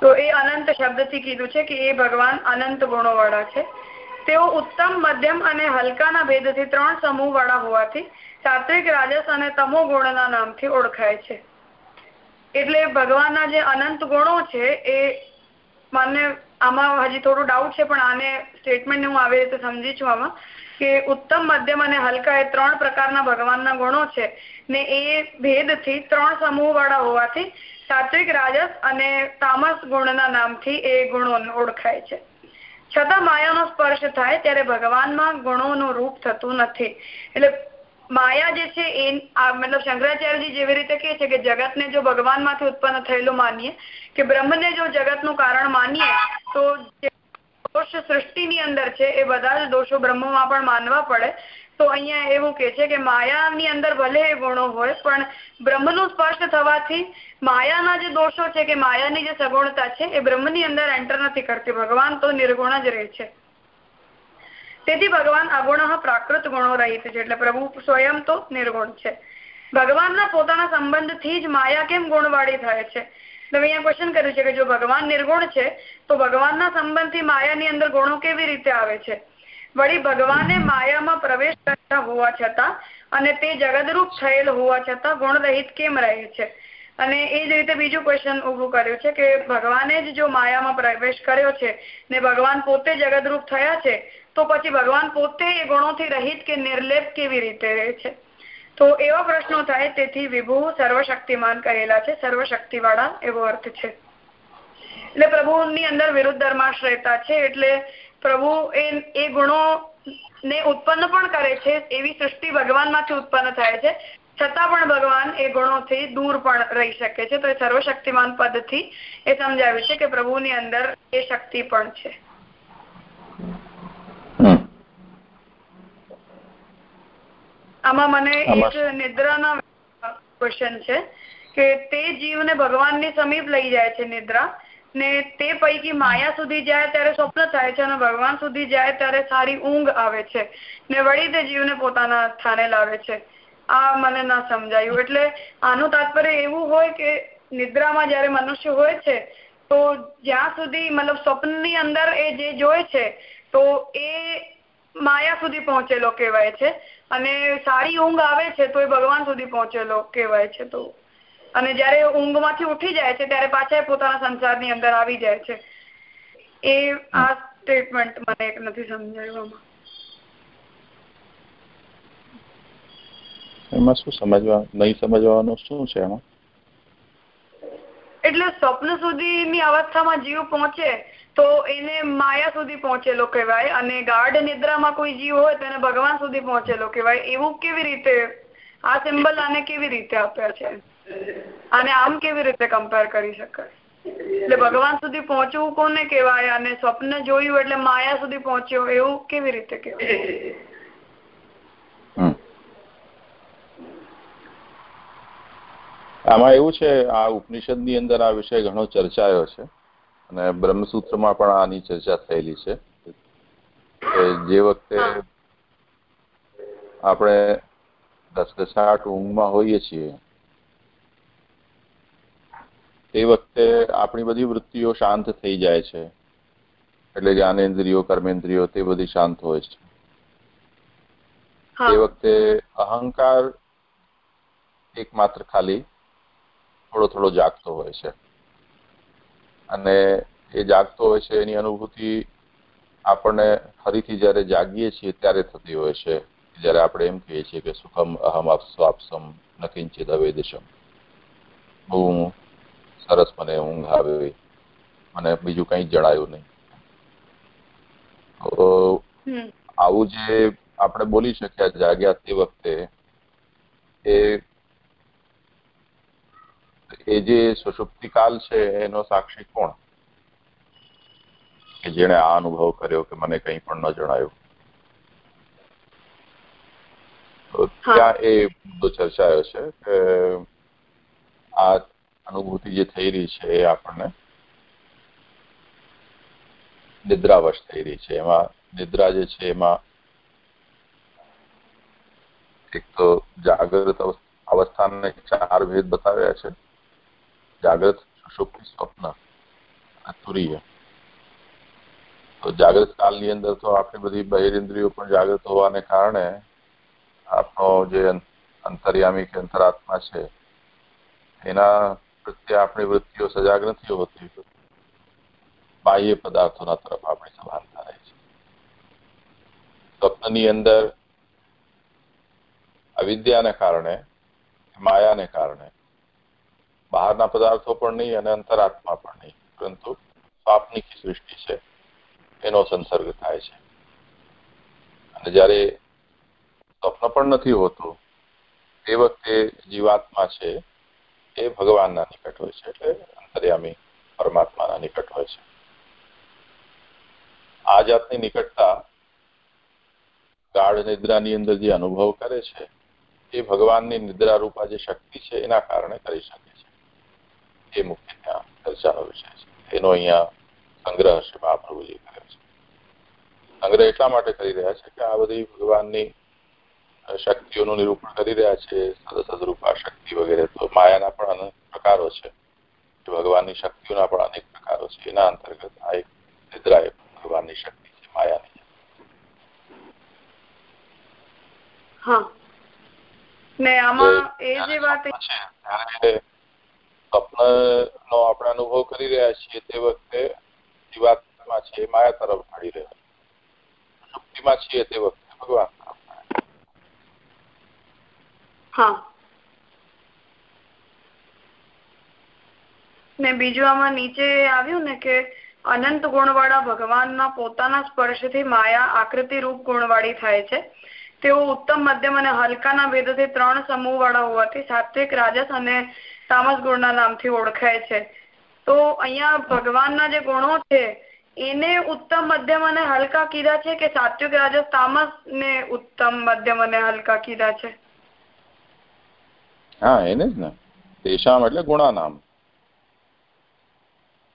તો એ અનંત શબ્દથી કીધું છે કે એ ભગવાન અનંત ગુણોવાળા છે. તેઓ ઉત્તમ, મધ્યમ અને હલકાના ભેદથી ત્રણ સમૂહ વાળા હોવાથી સાત્વિક રાજસ અને તમો ગુણના નામથી ઓળખાય છે. એટલે ભગવાનના જે અનંત ગુણો છે એ મને આમાં હજી થોડું ડાઉટ છે, પણ આને સ્ટેટમેન્ટ હું આવી રીતે સમજી છું આમાં કે ઉત્તમ, મધ્યમ અને હલકા એ ત્રણ પ્રકારના ભગવાનના ગુણો છે ને એ ભેદથી ત્રણ સમૂહ વાળા હોવાથી સાત્વિક રાજસ અને તામસ ગુણના નામથી એ ગુણો ઓળખાય છે. છતાં માયાનો સ્પર્શ થાય ત્યારે ભગવાનમાં ગુણોનું રૂપ થતું નથી. એટલે માયા જે છે એ મતલબ શંકરાચાર્યજી જેવી રીતે કે છે કે જગતને જો ભગવાનમાંથી ઉત્પન્ન થયેલું માનીએ, કે બ્રહ્મને જો જગતનું કારણ માનીએ, તો દોષ સૃષ્ટિની અંદર છે એ બધા જ દોષો બ્રહ્મમાં પણ માનવા પડે. તો અહીંયા એવું કે છે કે માયાની અંદર ભલે ગુણો હોય, પણ બ્રહ્મનું સ્પષ્ટ થવાથી માયાના જે દોષો છે કે માયાની જે સગુણતા છે, એ બ્રહ્મની અંદર એન્ટર નથી કરતી. ભગવાન તો નિર્ગુણ જ રહે છે. તેથી ભગવાન અગુણ પ્રાકૃત ગુણો રહિત છે, એટલે પ્રભુ સ્વયં તો નિર્ગુણ છે. ભગવાનના પોતાના સંબંધથી જ માયા કેમ ગુણવાળી થાય છે? એટલે અહીંયા ક્વેશ્ચન કર્યું છે કે જો ભગવાન નિર્ગુણ છે, તો ભગવાનના સંબંધથી માયાની અંદર ગુણો કેવી રીતે આવે છે? વળી ભગવાને માયામાં પ્રવેશ કરતા હોવા છતાં અને તે જગદરૂપ થયેલ હોવા છતાં ગુણરહિત કેમ રહે છે? અને એ જ રીતે બીજું ક્વેશ્ચન ઉભું કર્યું છે કે ભગવાને જ જો માયામાં પ્રવેશ કર્યો છે ને ભગવાન પોતે જગદરૂપ થયા છે, તો પછી ભગવાન પોતે એ ગુણોથી રહિત કે નિર્લેપ કેવી રીતે રહે છે? તો એવા પ્રશ્નો થાય તેથી વિભુ સર્વશક્તિમાન કહેલા છે, સર્વશક્તિવાળા એવો અર્થ છે. એટલે પ્રભુની અંદર વિરુદ્ધ ધર્માશ્રયતા છે, એટલે પ્રભુ એ ગુણો ને ઉત્પન્ન પણ કરે છે એવી સૃષ્ટિ ભગવાનમાંથી ઉત્પન્ન થાય છે. છતાં પણ ભગવાન એ ગુણોથી દૂર પણ રહી શકે છે. તો એ સર્વશક્તિમાન પદથી એ સમજાવ્યું છે કે પ્રભુની અંદર એ શક્તિ પણ છે. આમાં મને એક નિદ્રાના ક્વેશ્ચન છે કે તે જીવને ભગવાનની સમીપ લઈ જાય છે નિદ્રા. ને તે પૈકી માયા સુધી જાય ત્યારે સ્વપ્ન થાય છે અને ભગવાન સુધી જાય ત્યારે સારી ઊંઘ આવે છે ને વળી તે જીવને પોતાના સ્થાને લાવે છે. આ મને ના સમજાયું. એટલે આનું તાત્પર્ય એવું હોય કે નિદ્રામાં જયારે મનુષ્ય હોય છે, તો જ્યાં સુધી મતલબ સ્વપ્નની અંદર એ જે જોય છે, તો એ માયા સુધી પહોંચેલો કહેવાય છે. અને સારી ઊંઘ આવે છે તો એ ભગવાન સુધી પહોંચેલો કહેવાય છે. તો અને જયારે ઊંઘમાંથી ઉઠી જાય છે ત્યારે પાછા પોતાના સંસારની અંદર આવી જાય છે. એ આ સ્ટેટમેન્ટ મને એક નથી સમજાયું. એમાં શું સમજવા નહીં સમજવાનું શું છે એમાં? એટલે સ્વપ્ન સુધીની અવસ્થામાં જીવ પહોંચે તો એને માયા સુધી પહોંચેલો કહેવાય અને ગાઢ નિદ્રામાં કોઈ જીવ હોય તો એને ભગવાન સુધી પહોંચેલો કહેવાય. એવું કેવી રીતે આ સિમ્બલ આને કેવી રીતે આપ્યા છે? અને આમ કેવી રીતે કમ્પેર કરી શકાય? એટલે ભગવાન સુધી પહોંચવું કોને કહેવાય? અને સ્વપ્ન જોયું એટલે માયા સુધી પહોંચ્યો એવું કેવી રીતે કહેવાય? આમાં એવું છે આ ઉપનિષદની અંદર આ વિષય ઘણો ચર્ચાયો છે. અને બ્રહ્મસૂત્રમાં પણ આની ચર્ચા થયેલી છે. જે વખતે આપણે દસ દસાઠ ઊંઘમાં હોઈએ છીએ તે વખતે આપણી બધી વૃત્તિઓ શાંત થઈ જાય છે. એટલે જ્ઞાનેન્દ્રિયો કર્મેન્દ્રિયો તે બધી શાંત હોય છે. તે વખતે અહંકાર એકમાત્ર ખાલી થોડો થોડો જાગતો હોય છે. અને એ જાગતો હોય છે એની અનુભૂતિ આપણને ફરીથી જયારે જાગીએ છીએ ત્યારે થતી હોય છે. જયારે આપણે એમ કહીએ છીએ કે સુખમ અહમ આપસમ નકિંચિત અવેદશમ. બહુ સરસ મને ઊંઘ આવી મને બીજું કઈ જણાયું નહીં. તો આવું જે આપણે બોલી શક્યા જાગ્યા તે વખતે એ એ જે સુષુપ્તિકાલ છે એનો સાક્ષી કોણ? કે જેણે આ અનુભવ કર્યો કે મને કંઈ પણ ન જણાયું? ત્યાં એ મુદ્દો ચર્ચાયો છે કે આ અનુભૂતિ જે થઈ રહી છે એ આપણને નિદ્રાવશ થઈ રહી છે. એમાં નિદ્રા જે છે એમાં એક તો જાગૃત અવસ્થાને ચાર ભેદ બતાવ્યા છે. જાગૃત સુષુપ્તિ સ્વપ્ન તુરીય. તો જાગૃત કાળની અંદર તો આપણી બધી બહિરેન્દ્રિયો પણ જાગૃત હોવાને કારણે આપણો જે અંતર્યામી કે અંતરાત્મા છે, એના પ્રત્યે આપણી વૃત્તિઓ સજાગ નથી હોતી બાહ્ય પદાર્થોના તરફ આપણી સભાનતા રહે છે. સ્વપ્નની અંદર અવિદ્યાને કારણે, માયાને કારણે, બહારના પદાર્થો પણ નહીં અને અંતરાત્મા પણ નહીં, પરંતુ સ્વાપ્નિક સૃષ્ટિ છે, એનો સંસર્ગ થાય છે. અને જ્યારે સ્વપ્ન પણ નથી હોતું, તે વખતે જીવાત્મા છે એ ભગવાનના નિકટ હોય છે, એટલે અંતર્યામી પરમાત્માના નિકટ હોય છે. આ જાતની નિકટતા ગાઢ નિદ્રાની અંદર જે અનુભવ કરે છે, એ ભગવાનની નિદ્રા રૂપા જે શક્તિ છે, એના કારણે કરી શકે છે. એ મુખ્ય ત્યાં ચર્ચાનો વિષય છે. એનો અહીંયા સંગ્રહ છે મહાપ્રભુજી કરે છે. સંગ્રહ એટલા માટે કરી રહ્યા છે કે આ બધી ભગવાનની શક્તિઓનું નિરૂપણ કરી રહ્યા છે સદરૂપા શક્તિ વગેરે તો માયાના પણ અનેક પ્રકારો છે. ભગવાનની શક્તિઓના પણ અનેક પ્રકારો છે. એના અંતર્ગત આ એક નિદ્રા એ ભગવાનની શક્તિ છે માયાની. સ્વપ્ન નો આપણે અનુભવ કરી રહ્યા છીએ તે વખતે જીવાત્મા છે માયા તરફ ઢળી રહ્યા છીએ તે વખતે ભગવાન હા. ને બીજું આમાં નીચે આવ્યું ને કે અનંત ગુણવાળા ભગવાનના પોતાના સ્પર્શથી માયા આકૃતિ રૂપ ગુણવાળી થાય છે. તેઓ ઉત્તમ, મધ્યમ અને હલકાના ભેદથી ત્રણ સમૂહ વાળા હોવાથી સાત્વિક, રાજસ અને તામસ ગુણના નામથી ઓળખાય છે. તો અહીંયા ભગવાનના જે ગુણો છે, એને ઉત્તમ, મધ્યમ અને હલકા કીધા છે કે સાત્વિક, રાજસ, તામસ ઉત્તમ, મધ્યમ અને હલકા કીધા છે? હા એને જ ને. તેશામ એટલે ગુણાનામ.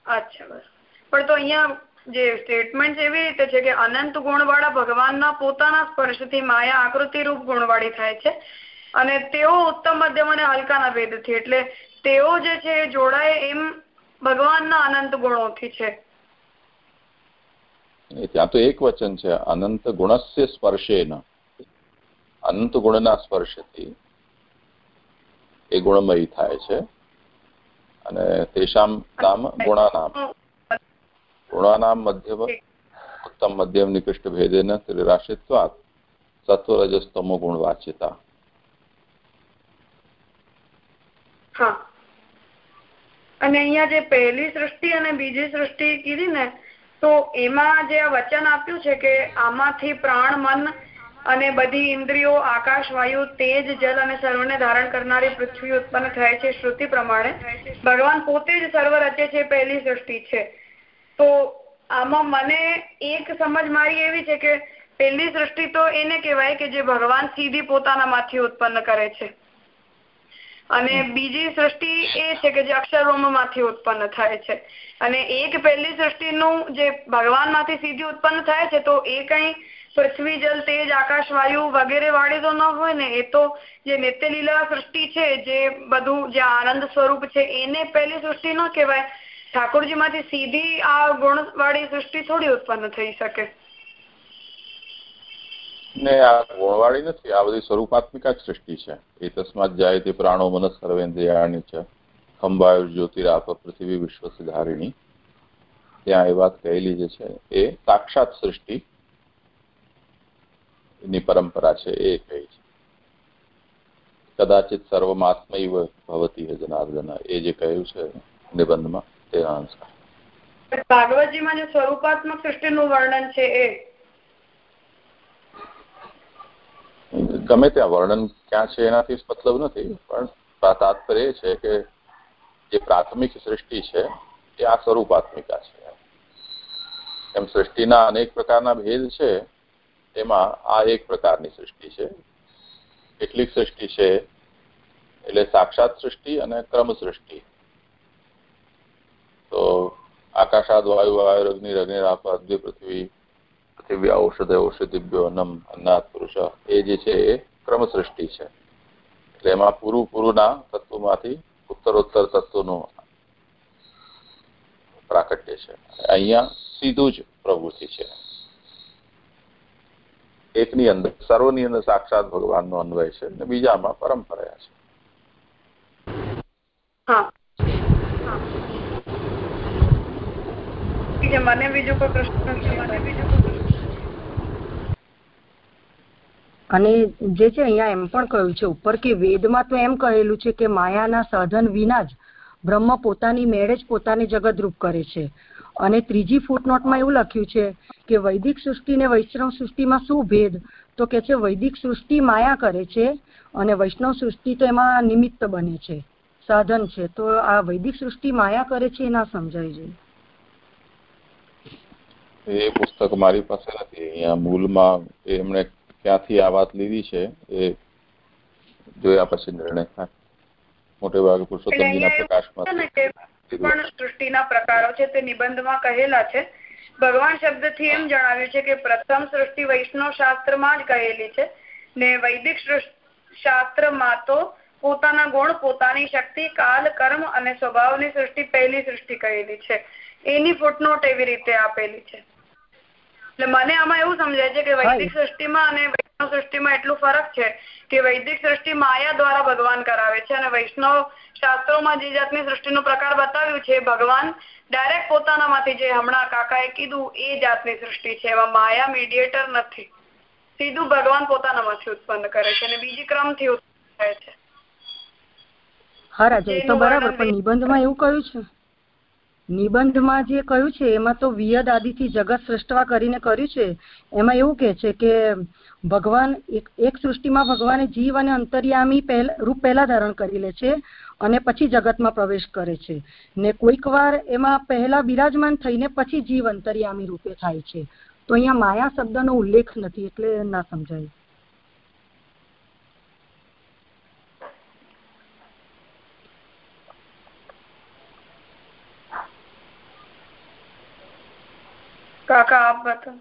અચ્છા બસ. પણ તો અહીંયા જે સ્ટેટમેન્ટ એવી રીતે છે કે અનંત ગુણવાળા ભગવાનના પોતાના સ્પર્શથી માયા આકૃતિ રૂપ ગુણવાળી થાય છે. અને તેઓ ઉત્તમ મધ્યમ અને હલકાના ભેદથી. એટલે તેઓ જે છે જોડાય એમ ભગવાનના અનંત ગુણોથી છે. ત્યાં તો એક વચન છે. અનંત ગુણસ્ય સ્પર્શે અનંત ગુણના સ્પર્શથી એ ગુણમય થાય છે. અને તેષામ નામ ગુણાનામ. ગુણાનામ મધ્યમ, ઉત્તમ મધ્યમ નિકૃષ્ટ ભેદેન ત્રિરાશિત્વાત સત્વરજસ્તમો ગુણ વાચ્યતા અને અહીંયા જે પહેલી સૃષ્ટિ અને બીજી સૃષ્ટિ કીધી ને, તો એમાં જે વચન આપ્યું છે કે આમાંથી પ્રાણ મન અને બધી ઇન્દ્રિયો આકાશ વાયુ તેજ જલ અને સર્વને ધારણ કરનારી પૃથ્વી ઉત્પન્ન થાય છે શ્રુતિ પ્રમાણે. ભગવાન પોતે જ સર્વ રચે છે પહેલી સૃષ્ટિ છે. તો આમાં મને એક સમજ મારી એવી છે કે પહેલી સૃષ્ટિ તો એને કહેવાય કે જે ભગવાન સીધી પોતાનામાંથી ઉત્પન્ન કરે છે. અને બીજી સૃષ્ટિ એ છે કે જે અક્ષરબ્રહ્મમાંથી ઉત્પન્ન થાય છે. અને એક પહેલી સૃષ્ટિનું જે ભગવાનમાંથી સીધી ઉત્પન્ન થાય છે તો એ કઈ પૃથ્વી જલ, તેજ, આકાશ, વાયુ વગેરે વાળી તો ન હોય ને, એ તો જે નિત્યલીલા સૃષ્ટિ છે, જે બધું જે આનંદ સ્વરૂપ છે, એને પહેલી સૃષ્ટિ ન કહેવાય. ઠાકોરજી માંથી સીધી આ ગુણ વાળી સૃષ્ટિ થોડી ઉત્પન્ન થઈ શકે. ને આ નથી, આ બધી સ્વરૂપાત્મિકા સૃષ્ટિ છે. એ તસ્માત જાય પ્રાણો મનસ સર્વેન્દ્રિયાણી છે. ખંભાયુ, જ્યોતિરાપ, પૃથ્વી વિશ્વ ત્યાં એ વાત કહેલી જે છે, એ સાક્ષાત સૃષ્ટિ ની પરંપરા છે એ કહે છે. કદાચિત સર્વમાત્મૈવ ભવતી જનાર્દન. એ જે કહ્યું છે નિબંધમાં તે અનુસાર ભાગવતજીમાં જે સ્વરૂપાત્મક સૃષ્ટિનું વર્ણન છે એ? ગમે ત્યાં વર્ણન ક્યાં છે એનાથી મતલબ નથી પણ તાત્પર્ય એ છે કે જે પ્રાથમિક સૃષ્ટિ છે એ આ સ્વરૂપાત્મિકા છે. એમ સૃષ્ટિના અનેક પ્રકારના ભેદ છે એમાં આ એક પ્રકારની સૃષ્ટિ છે. કેટલીક સૃષ્ટિ છે એટલે સાક્ષાત સૃષ્ટિ અને ક્રમ સૃષ્ટિ. તો આકાશાદ વાયુ વાયુ અગ્નિ રગ્નિરાપ અદ્ય પૃથ્વી પૃથ્વી ઔષધ ઔષધિભ્યો, અન્નમ અન્નાથ પુરુષ, એ જે છે એ ક્રમ સૃષ્ટિ છે. એટલે એમાં પૂરું પૂરુંના તત્વોમાંથી ઉત્તરોત્તર તત્વનું પ્રાકટ્ય છે. અહીંયા સીધું જ પ્રવૃત્તિ છે. એકની અંદર સર્વની અંદર સાક્ષાત ભગવાનનો અન્વય છે અને બીજામાં પરંપરા છે. મને બીજો કોઈ પ્રશ્ન અને જે છે અહીંયા એમ પણ કહ્યું છે ઉપર કે વેદમાં તો એમ કહેલું છે કે માયાના સાધન વિના જ બ્રહ્મ પોતાની મેળે જ પોતાને જગતરૂપ કરે છે. અને ત્રીજી ફૂટનોટમાં એવું લખ્યું છે કે વૈદિક સૃષ્ટિ ને વૈષ્ણવ સૃષ્ટિમાં શું ભેદ? તો કે છે વૈદિક સૃષ્ટિ માયા કરે છે અને વૈષ્ણવ સૃષ્ટિ તો એમાં નિમિત્ત બને છે સાધન છે. તો આ વૈદિક સૃષ્ટિ માયા કરે છે એ ના સમજાય છે. એ પુસ્તક મારી પાસે નથી. અહીંયા મૂલમાં એમણે ક્યાંથી આ વાત લીધી છે એ જોયા પછી નિર્ણય થાય. મોટે ભાગે પુરુષોત્તમજીના પ્રકાશમાં પણ સૃષ્ટિના પ્રકારો છે તે નિબંધમાં કહેલા છે. ભગવાન શબ્દથી એમ જણાવ્યું છે કે પ્રથમ સૃષ્ટિ વૈષ્ણવ શાસ્ત્રમાં જ કહેલી છે ને વૈદિક શાસ્ત્રમાં તો પોતાના ગુણ પોતાની શક્તિ કાલ કર્મ અને સ્વભાવની સૃષ્ટિ પહેલી સૃષ્ટિ કહેલી છે. એની ફૂટનોટ એવી રીતે આપેલી છે. એટલે મને આમાં એવું સમજાય છે કે વૈદિક સૃષ્ટિમાં અને વૈષ્ણવ સૃષ્ટિમાં એટલું ફરક છે કે વૈદિક સૃષ્ટિ માયા દ્વારા ભગવાન કરાવે છે અને વૈષ્ણવ શાસ્ત્રોમાં જે જાતની સૃષ્ટિનો પ્રકાર બતાવ્યું છે ભગવાન ડાયરેક્ટ પોતાનામાંથી જે હમણાં કાકાએ કીધું એ જાતની સૃષ્ટિ છે. એમાં માયા મીડિયેટર નથી. સીધું ભગવાન પોતાનામાંથી ઉત્પન્ન કરે છે અને બીજી ક્રમથી ઉત્પન્ન થાય છે. હા રાજા એ તો બરાબર પણ નિબંધમાં એવું કહ્યું છે. નિબંધમાં જે કહ્યું છે એમાં તો વિયદ આદિથી જગત સૃષ્ટવા કરીને કર્યું છે. એમાં એવું કે છે કે ભગવાન એક સૃષ્ટિમાં ભગવાને જીવ અને અંતર્યામી રૂપ પહેલા ધારણ કરી લે છે. અને પછી જગતમાં પ્રવેશ કરે છે. ને કોઈક વાર એમાં પહેલા બિરાજમાન થઈને પછી જીવ અંતર્યામી રૂપે થાય છે. તો અહીંયા માયા શબ્દનો ઉલ્લેખ નથી એટલે ના સમજાય. કાકા આપ બતા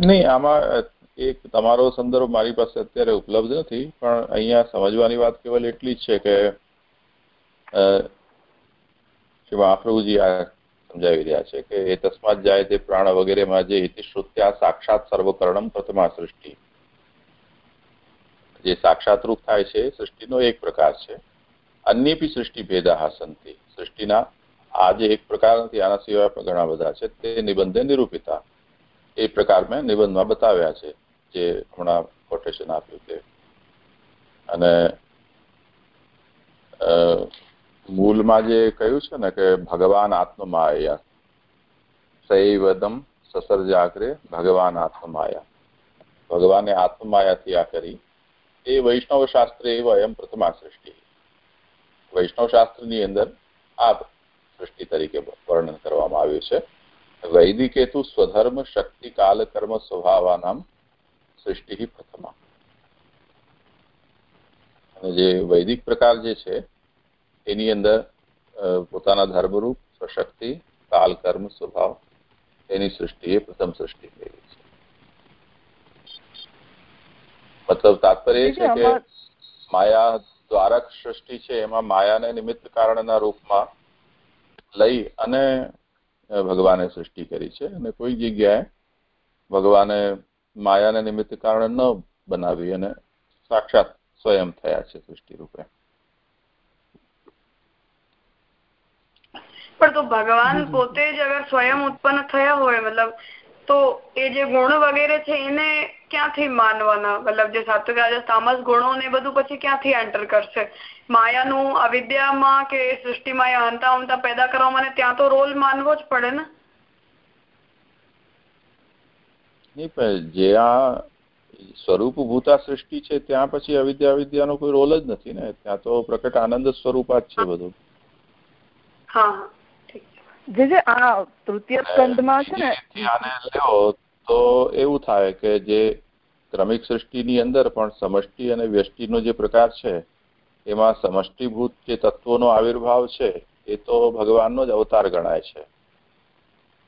નહીં આમાં એક તમારો સંદર્ભ મારી પાસે અત્યારે ઉપલબ્ધ નથી, પણ અહીંયા સમજવાની વાત કેવલ એટલી જ છે કે મહાપ્રભુજી આ સમજાવી રહ્યા છે કે એ તસ્માત જાય તે પ્રાણ વગેરેમાં જે હિતિશ્રુત્યા સાક્ષાત સર્વકર્ણમ પ્રથમા સૃષ્ટિ. જે સાક્ષાત રૂપ થાય છે સૃષ્ટિનો એક પ્રકાર છે. અન્યપી સૃષ્ટિ ભેદા સંતિ સૃષ્ટિના આ જે એક પ્રકાર નથી, આના સિવાય પણ ઘણા બધા છે. તે નિબંધે નિરૂપિતા. એ પ્રકાર મેં નિબંધમાં બતાવ્યા છે. જે હમણાં કોટેશન આપ્યું છે. અને મૂળમાં જે કહ્યું છે ને કે ભગવાન આત્મમાયા, સૈવદમ સસર્જાગ્રે ભગવાન આત્મમાયા. ભગવાને આત્મમાયાથી આ કરી. એ વૈષ્ણવ શાસ્ત્રે એમ પ્રથમા સૃષ્ટિ. વૈષ્ણવ શાસ્ત્રની અંદર આ સૃષ્ટિ તરીકે વર્ણન કરવામાં આવ્યું છે. વૈદિક હેતુ સ્વધર્મ, શક્તિ કાલ કર્મ સ્વભાવાનામ સૃષ્ટિ પ્રથમા અને જે વૈદિક પ્રકાર જે છે એની અંદર પોતાના ધર્મરૂપ સ્વશક્તિ કાલ કર્મ સ્વભાવ એની સૃષ્ટિ એ પ્રથમ સૃષ્ટિ થઈ છે. મતલબ તાત્પર્ય એ છે કે માયા દ્વારક સૃષ્ટિ છે એમાં માયાને નિમિત્ત કારણના રૂપમાં લઈ અને ભગવાને સૃષ્ટિ કરી છે. અને કોઈ જગ્યાએ ભગવાને માયાને નિમિત્ત કારણ ન બનાવી અને સાક્ષાત સ્વયં થયા છે સૃષ્ટિ રૂપે પણ તો ભગવાન પોતે જ અગર સ્વયં ઉત્પન્ન થયા હોય, મતલબ તો એ જે ગુણ વગેરે છે એને ક્યાંથી માનવાના? મતલબ જે સાત્વિક રાજા તામસ ગુણો ને બધું પછી ક્યાંથી એન્ટર કરશે? માયાનું અવિદ્યામાં કે સૃષ્ટિમાં એ હંતા હંતા પેદા કરવામાં ત્યાં તો રોલ માનવો જ પડે ને? નહીં પણ જે આ સ્વરૂપ ભૂતા સૃષ્ટિ છે ત્યાં પછી અવિદ્યા અવિદ્યાનો કોઈ રોલ જ નથી ને. ત્યાં તો પ્રકટ આનંદ સ્વરૂપ જ છે બધું. જે જે આ તૃતીય સ્કંદમાં છે ને આને લ્યો તો એવું થાય કે જે ક્રમિક સૃષ્ટિની અંદર પણ સમષ્ટિ અને વ્યષ્ટિનો જે પ્રકાર છે એમાં સમષ્ટિભૂત જે તત્વોનો આવિર્ભાવ છે એ તો ભગવાનનો જ અવતાર ગણાય છે.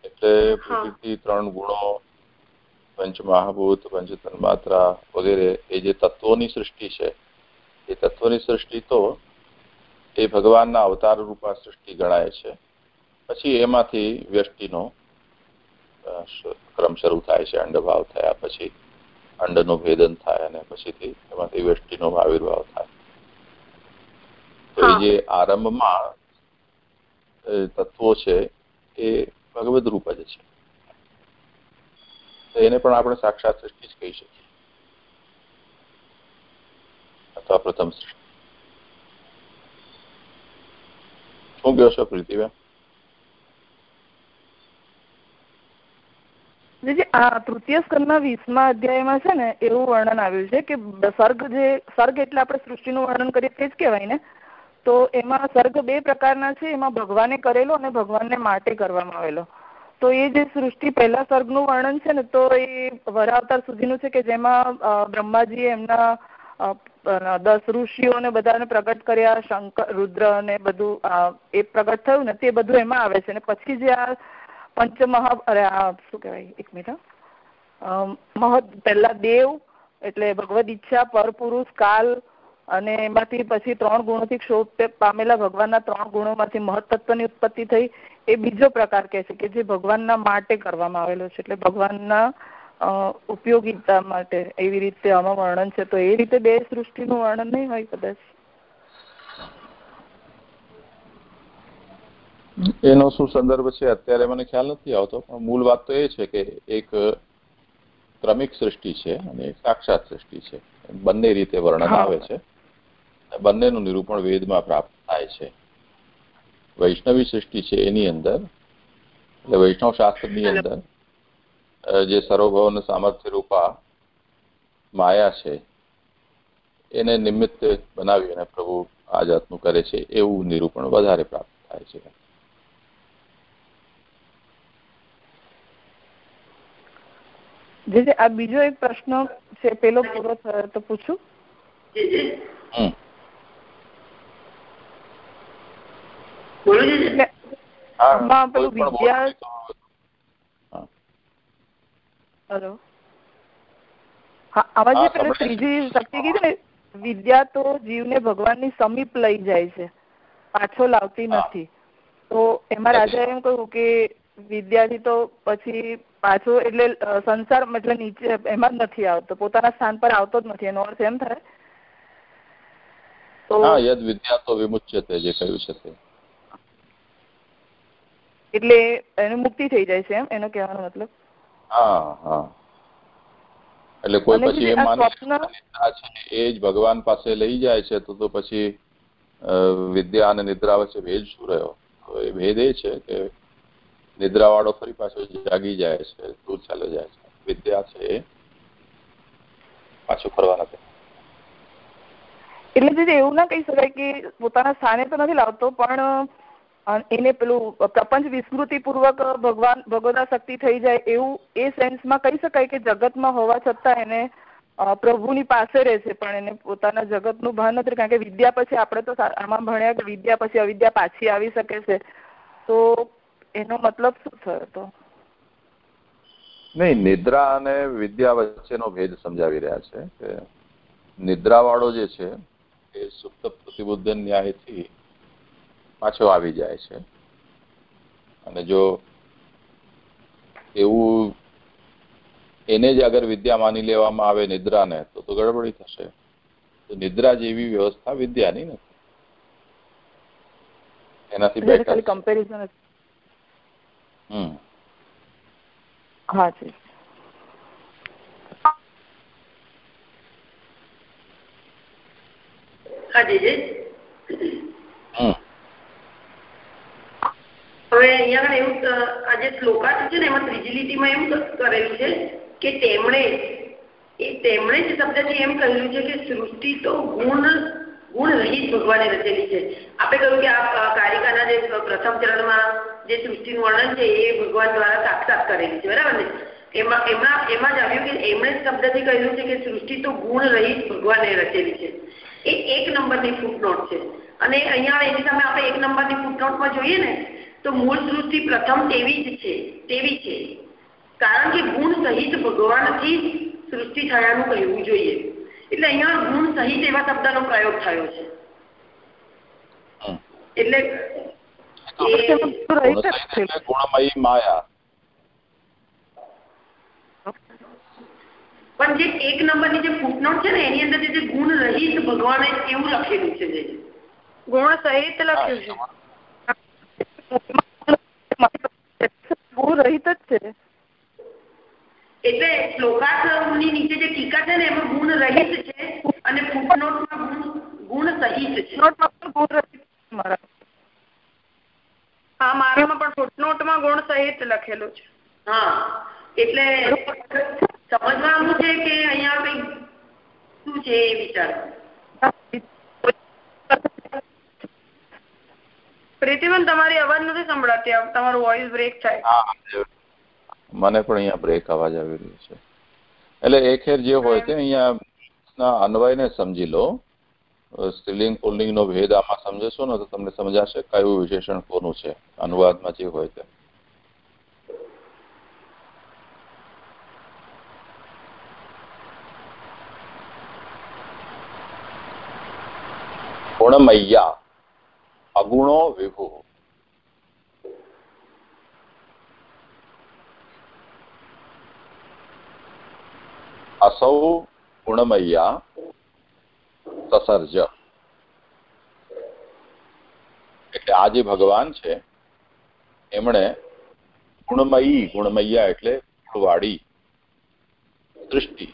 એટલે પ્રકૃતિ ત્રણ ગુણો પંચ મહાભૂત પંચ તન્માત્રા વગેરે એ જે તત્વોની સૃષ્ટિ છે એ તત્વોની સૃષ્ટિ તો એ ભગવાનના અવતાર રૂપા સૃષ્ટિ ગણાય છે. પછી એમાંથી વ્યષ્ટિનો ક્રમ શરૂ થાય છે અંડભાવ થયા પછી અંડનું ભેદન થાય અને પછીથી એમાંથી વ્યષ્ટિનો આવિર્ભાવ થાય. તો એ જે આરંભમાં તત્વો છે એ ભગવદ રૂપ જ છે. એને પણ આપણે સાક્ષાત સૃષ્ટિ જ કહી શકીએ. અથવા પ્રથમ સૃષ્ટિ શું કહો છો પ્રીતિબેન? આ તૃતીય વીસમા અધ્યાયમાં છે ને એવું વર્ણન આવ્યું છે કે સર્ગ જે સર્ગ એટલે આપણે સૃષ્ટિનું વર્ણન કરીએ તે જ કહેવાય ને? તો એમાં સર્ગ બે પ્રકારના છે. એમાં ભગવાને કરેલો અને ભગવાનને માટે કરવામાં આવેલો. તો એ જે સૃષ્ટિ પહેલા સર્ગનું વર્ણન છે ને, તો એ વરાવતાર સુધીનું છે કે જેમાં બ્રહ્માજીએ એમના દસ ઋષિઓને બધાને પ્રગટ કર્યા, શંકર, રુદ્ર ને બધું એ પ્રગટ થયું ને, તે બધું એમાં આવે છે ને. પછી જે આ પંચમહા અરે, આ શું કહેવાય, એક મિનિટ મહદ, પહેલા દેવ, એટલે ભગવદ ઈચ્છા પરપુરુષ કાલ, અને એમાંથી પછી ત્રણ ગુણોથી ક્ષોભ પામેલા ભગવાનના ત્રણ ગુણોમાંથી મહત્તત્વની ઉત્પત્તિ થઈ. એ બીજો પ્રકાર કે છે કે જે ભગવાનના માટે કરવામાં આવેલો છે. એટલે ભગવાનના ઉપયોગિતા માટે એવી રીતે આમાં વર્ણન છે. તો એ રીતે બે સૃષ્ટિનું વર્ણન નહીં હોય કદાચ? એનો શું સંદર્ભ છે? અત્યારે મને ખ્યાલ નથી આવતો પણ મૂળ વાત તો એ છે કે એક ક્રમિક સૃષ્ટિ છે અને એક સાક્ષાત સૃષ્ટિ છે. બંને રીતે વર્ણન આવે છે. બંનેનું નિરૂપણ વેદમાં પ્રાપ્ત થાય છે. વૈષ્ણવી સૃષ્ટિ છે એની અંદર એટલે વૈષ્ણવ શાસ્ત્રની અંદર જે સર્વભવન સામર્થ્ય રૂપા માયા છે એને નિમિત્ત બનાવી અને પ્રભુ આ જાતનું કરે છે એવું નિરૂપણ વધારે પ્રાપ્ત થાય છે. જે આ બીજો એક પ્રશ્ન છે પેલો પૂરો થયો તો પૂછું? પેલું હેલો હા આમાં જે પેલું ત્રીજી શક્તિ કીધી ને? વિદ્યા તો જીવને ભગવાનની સમીપ લઈ જાય છે. પાછો લાવતી નથી. તો એમાં રાજા એમ કહ્યું કે વિદ્યાથી તો પછી પાછો એટલે સંસાર એટલે નીચે એમાં જ નથી આવતો. પોતાના સ્થાન પર આવતો જ નથી. એનો અર્થ એમ થાય? તો યદ વિદ્યા તો વિમુચ્યતે જે કહ્યું છે તે. એટલે એને મુક્તિ થઈ જાય છે એમ એનો કહેવાનો મતલબ. હા હા. એટલે કોઈ પછી એ માને એ જ ભગવાન પાસે લઈ જાય છે તો તો પછી વિદ્યા અને નિદ્રા વચ્ચે ભેદ શું રહ્યો? તો એ ભેદ એ છે કે નિદ્રાવાળો ફરી પાછો જાગી જાય છે દૂર ચાલે જાય છે. વિદ્યા છે એ પાછું ફરવા નથી એટલે એવું ના કહી શકાય કે પોતાના સ્થાને તો નથી લાવતો પણ એને પેલું પ્રપંચ વિસ્મૃતિ પૂર્વક ભગવાન ભગવતા શક્તિ થઈ જાય એવું એ સેન્સમાં કહી શકાય કે જગતમાં હોવા છતાં એને પ્રભુની પાસે રહે છે, પણ એને પોતાના જગતનું ભાન નથી, કારણ કે વિદ્યા પછી આપણે તો આમાં ભણ્યા કે વિદ્યા પછી અવિદ્યા પાછી આવી શકે છે. તો એનો મતલબ શું થયો તો? નહીં, નિદ્રા અને વિદ્યા વચ્ચેનો ભેદ સમજાવી રહ્યા છે કે નિદ્રાવાળો જે છે, એ સુપ્ત પ્રતિબુદ્ધ ન્યાયથી પાછો આવી જાય છે. અને જો એવું એને જ અગર વિદ્યા માની લેવામાં આવે નિદ્રાને તો તો ગડબડી થશે. તો નિદ્રા જેવી વ્યવસ્થા વિદ્યાની નથી. એનાથી બેટર કમ્પેરિઝન હમ. હા જી. હા જી હમ. હવે અહીંયા એવું આ જે શ્લોકાર્થ છે ને, એમાં ત્રીજી લીટીમાં એવું કરેલું છે કે તેમણે, એ તેમણે જ શબ્દથી એમ કહ્યું છે કે સૃષ્ટિ તો ગુણ ગુણ રહિત ભગવાને રચેલી છે. આપણે કહ્યું કે આ કારિકાના જે પ્રથમ ચરણમાં જે સૃષ્ટિનું વર્ણન છે, એ ભગવાન દ્વારા સાક્ષાત કરેલી છે, બરાબર ને? એમાં એમાં એમાં જ કે એમણે જ શબ્દથી કહ્યું છે કે સૃષ્ટિ તો ગુણ રહિત ભગવાને રચેલી છે. એ એક નંબરની ફૂટનોટ છે. અને અહીંયા એની સામે આપણે એક નંબરની ફૂટનોટમાં જોઈએ ને તો મૂળ સૃષ્ટિ પ્રથમ તેવી જ છે તેવી છે. કારણ કે ગુણ સહિત ભગવાનથી સૃષ્ટિ થયાનું કહેવું જોઈએ. એટલે અહીંયા ગુણ સહિત એવા શબ્દનો પ્રયોગ થયો છે. એટલે ગુણમયી માયા. પણ જે એક નંબરની જે ફૂટનોટ છે ને એની અંદર જે ગુણ રહિત ભગવાને એવું લખેલું છે જે. ગુણ સહિત લખ્યું છે. ગુણ રહિત જ છે એટલે શ્લોકાર્થની નીચે જે ટીકા છે ને એમાં ગુણ રહિત છે અને ફૂટનોટમાં ગુણ ગુણ સહિત છે. હા મારામાં પણ ફૂટનોટમાં ગુણ સહિત લખેલું છે. હા એટલે સમજવાનું છે કે અહીંયા કઈ શું છે એ વિચાર? પ્રીતિબેન તમારી અવાજ નથી સંભળાતી. તમારું વોઇસ બ્રેક થાય. મને પણ અહીંયા બ્રેક અવાજ આવી રહ્યો છે. એટલે એ ખેર જે હોય તે અહીંયા અન્વયને સમજી લો. સ્ત્રીલિંગ નો ભેદ આમાં સમજશો ને તો તમને સમજાશે કયું વિશેષણ કોનું છે. અનુવાદમાં જે હોય તે. ગુણમૈયા અગુણો વિભુ. અસૌ ગુણમૈયા સસર્જ. એટલે આ ભગવાન છે, એમણે ગુણમયી, ગુણમૈયા એટલે ગુણવાળી. સૃષ્ટિ.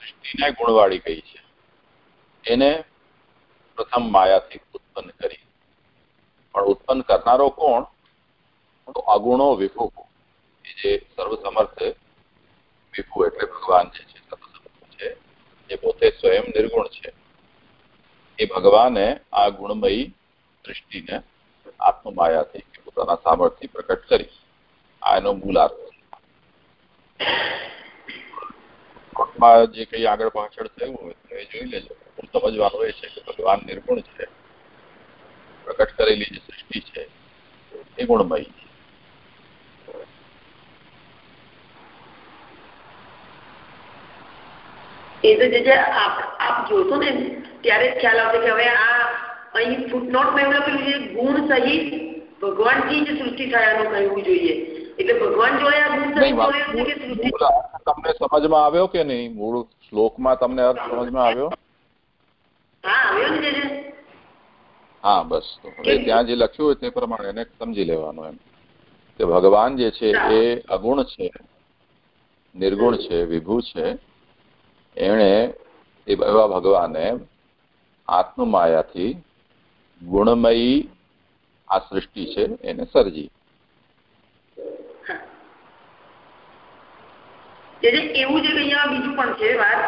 સૃષ્ટિને ગુણવાળી કહી છે. એને પ્રથમ માયાથી ઉત્પન્ન કરી. પણ ઉત્પન્ન કરનારો કોણ? તો અગુણો વિભુ. જે સર્વસમર્થ વિભુ એટલે ભગવાન જે છે, સર્વસમર્થ છે જે પોતે સ્વયં નિર્ગુણ છે. એ ભગવાને આ ગુણમયી સૃષ્ટિને આત્મમાયાથી પોતાના સામર્થ્ય પ્રકટ કરી. આ એનો મૂલાર્થ જે કઈ આગળ પાછળ થયું હોય એ જોઈ લેજો. સમજવાનું એ છે કે ભગવાન નિર્ગુણ છે. પ્રકટ કરેલી જે સૃષ્ટિ છે એ ગુણમય એ તો જે આપ જોશો ને ત્યારે ખ્યાલ આવશે કે હવે આ અહીં ફૂટનોટમાં એવું લખેલું છે ગુણ સહિત ભગવાનથી જ સૃષ્ટિ થયાનું કહેવું જોઈએ. એટલે ભગવાન જોડે આ ગુણ સહિત તમને સમજમાં આવ્યો કે નહીં? મૂળ શ્લોકમાં તમને અર્થ સમજમાં આવ્યો? હા આવ્યો ને હા બસ. હવે ત્યાં જે લખ્યું હોય તે પ્રમાણે એને સમજી લેવાનું એમ. કે ભગવાન જે છે એ અગુણ છે નિર્ગુણ છે વિભુ છે. એણે એવા ભગવાને આત્મમાયાથી ગુણમયી આ સૃષ્ટિ છે એને સર્જી. એવું કે અહીંયા બીજું પણ છે વાત.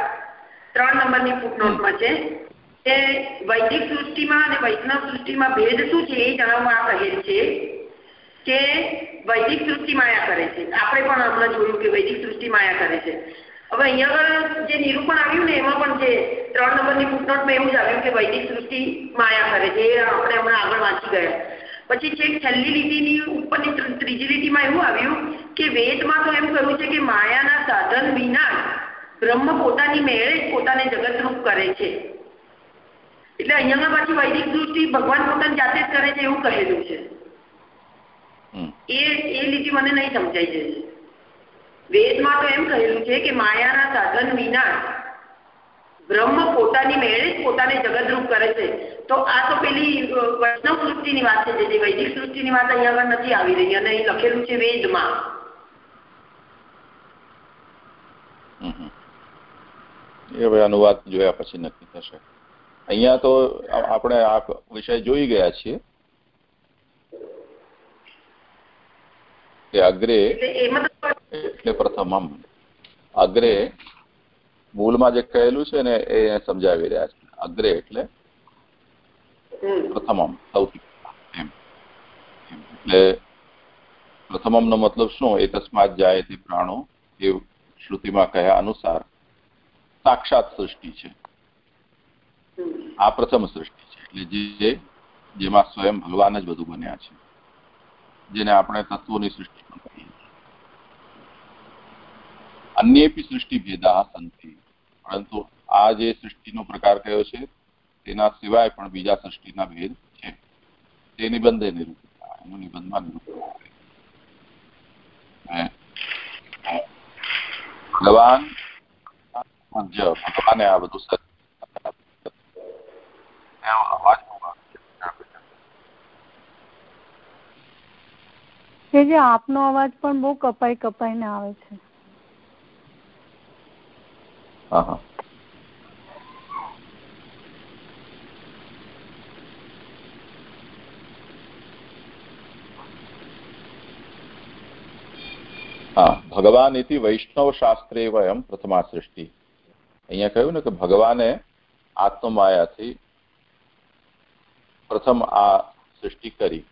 ત્રણ નંબરની ફૂટનોટમાં છે. કે વૈદિક સૃષ્ટિમાં અને વૈષ્ણવ સૃષ્ટિમાં ભેદ શું છે એ જણાવવા કહે છે કે વૈદિક સૃષ્ટિ માયા કરે છે. આપણે પણ હમણાં જોયું કે વૈદિક સૃષ્ટિ માયા કરે છે. હવે અહીંયા આગળ જે નિરૂપણ આવ્યું ને એમાં પણ છે ત્રણ નંબરની ફૂટનોટમાં એવું જ આવ્યું કે વૈદિક સૃષ્ટિ માયા કરે છે. એ આપણે હમણાં આગળ વાંચી ગયા. પછી છેક છેલ્લી લીટીની ઉપરની ત્રીજી લીટીમાં એવું આવ્યું કે વેદમાં તો એમ કહ્યું છે કે માયાના સાધન વિના બ્રહ્મ પોતાની મેળે જ પોતાને જગતરૂપ કરે છે. એટલે અહીંયા પાછી વૈદિક દૃષ્ટિ ભગવાન પોતાની જાતે જ કરે છે એવું કહેલું છે. એ એ લીટી મને નહીં સમજાય છે. વેદમાં તો એમ કહેલું છે કે માયાના સાધન વિના બ્રહ્મ પોતાની મેળે જ પોતાને જગતરૂપ કરે છે. તો આ તો પેલી વૈષ્ણવ સૃષ્ટિની વાત છે જે વૈદિક સૃષ્ટિની વાત અહીંયા આગળ નથી આવી રહી અને અહીં લખેલું છે વેદમાં. એ હવે અનુવાદ જોયા પછી નક્કી થશે. અહીંયા તો આપણે આ વિષય જોઈ ગયા છીએ. કે અગ્રે એટલે પ્રથમમ અગ્રે મૂળમાં જે કહેલું છે ને એ સમજાવી રહ્યા છે. અગ્રે એટલે પ્રથમમ સૌથી એમ. એટલે પ્રથમમ નો મતલબ શું? એ તસ્માત જાય તે પ્રાણો એ શ્રુતિમાં કહ્યા અનુસાર સાક્ષાત સૃષ્ટિ છે. આ પ્રથમ સૃષ્ટિ છે. એટલે જે જેમાં સ્વયં ભગવાન જ બધું બન્યા છે. જેને આપણે તત્વોની સૃષ્ટિ પણ કહીએ અન્યપી સૃષ્ટિ ભેદા સંતિ પરંતુ આ જે સૃષ્ટિનો પ્રકાર કયો છે, તેના સિવાય પણ બીજા સૃષ્ટિના ભેદ છે. તે નિબંધે નિરૂપિત, એનું નિબંધમાં નિરૂપિત ભગવાન, ભગવાને આ બધું અવાજ કે જે આપનો અવાજ પણ બહુ કપાઈ કપાઈને આવે છે. હા હા. ભગવાન ઇતિ વૈષ્ણવ શાસ્ત્રે વયમ પ્રથમા સૃષ્ટિ. અહીંયા કહ્યું ને કે ભગવાને આત્મમાયાથી પ્રથમ આ સૃષ્ટિ કરી.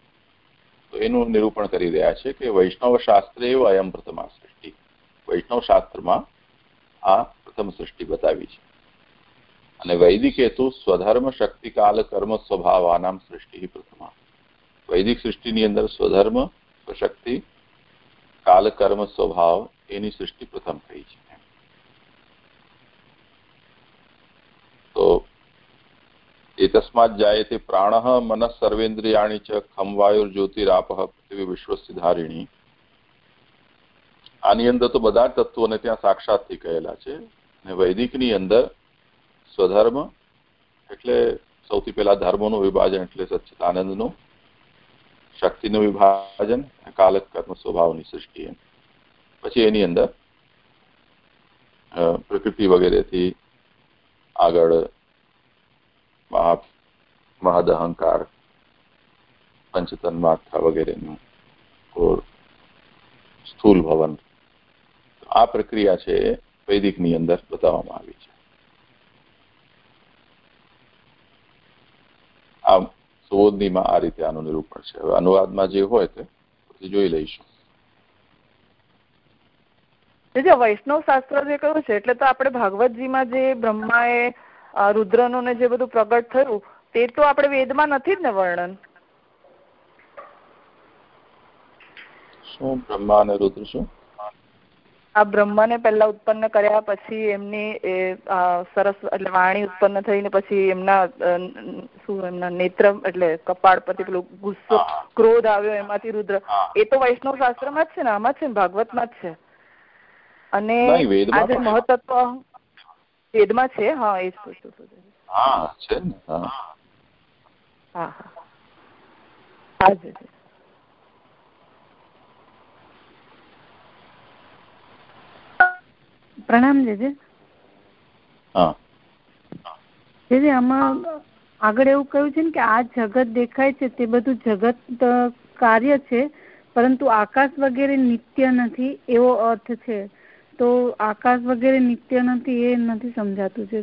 તો એનું નિરૂપણ કરી રહ્યા છે કે વૈષ્ણવ શાસ્ત્રે અયમ પ્રથમા સૃષ્ટિ. વૈષ્ણવ શાસ્ત્રમાં આ પ્રથમ સૃષ્ટિ બતાવી છે. અને વૈદિક હેતુ સ્વધર્મ, શક્તિ, કાલ, કર્મ સ્વભાવાનામ સૃષ્ટિ પ્રથમા વૈદિક સૃષ્ટિની અંદર સ્વધર્મ, શક્તિ, કાલ, કર્મ, સ્વભાવ એની સૃષ્ટિ પ્રથમ થઈ છે. તો एतस्मात् जायते प्राणः मनः સર્વેન્દ્રિયાણી ચ ખમ વાયુર્જ્યોતિરાપઃ પૃથ્વી વિશ્વસ્ય ધારિણી આની અંદર તો બધા તત્વોને ત્યાં સાક્ષાતથી કહેલા છે અને વૈદિકની અંદર સ્વધર્મ એટલે સૌથી પહેલા ધર્મનું વિભાજન એટલે સચ્ચિદાનંદનું શક્તિનું વિભાજન કાલક કર્મ સ્વભાવની સૃષ્ટિ પછી એની અંદર પ્રકૃતિ વગેરેથી આગળ મહદ અહંકાર વગેરેનું સ્થૂલ ભવન. આ પ્રક્રિયા છે વૈદિકની અંદર બતાવવામાં આવી છે. આ સુબોધનીમાં આ રીતે આનું નિરૂપણ છે. હવે અનુવાદમાં જે હોય તે પછી જોઈ લઈશું. વૈષ્ણવ શાસ્ત્ર જે કહ્યું છે, એટલે તો આપણે ભાગવતજીમાં જે બ્રહ્માએ રુદ્રનું ને જે બધું પ્રગટ થયું તે તો આપણે વેદમાં નથી જ ને વર્ણન. શું બ્રહ્મા અને રુદ્ર શું? આ બ્રહ્માને પહેલા ઉત્પન્ન કર્યા પછી એમની સરસ એટલે વાણી ઉત્પન્ન થઈને પછી એમના શું એમના નેત્ર એટલે કપાળ પરથી પેલું ગુસ્સો ક્રોધ આવ્યો એમાંથી રુદ્ર. એ તો વૈષ્ણવ શાસ્ત્રમાં જ છે ને આમાં છે ને ભાગવતમાં જ છે. અને આજે મહતત્વ વેદમાં છે? હા એ જ પૂછતું હા છે ને હા. હા હા. પ્રણામ જેજે. જેજે આમાં આગળ એવું કહ્યું છે ને કે આ જગત દેખાય છે તે બધું જગત કાર્ય છે પરંતુ આકાશ વગેરે નિત્ય નથી એવો અર્થ છે. તો આકાશ વગેરે નિત્ય નથી એ નથી સમજાતું છે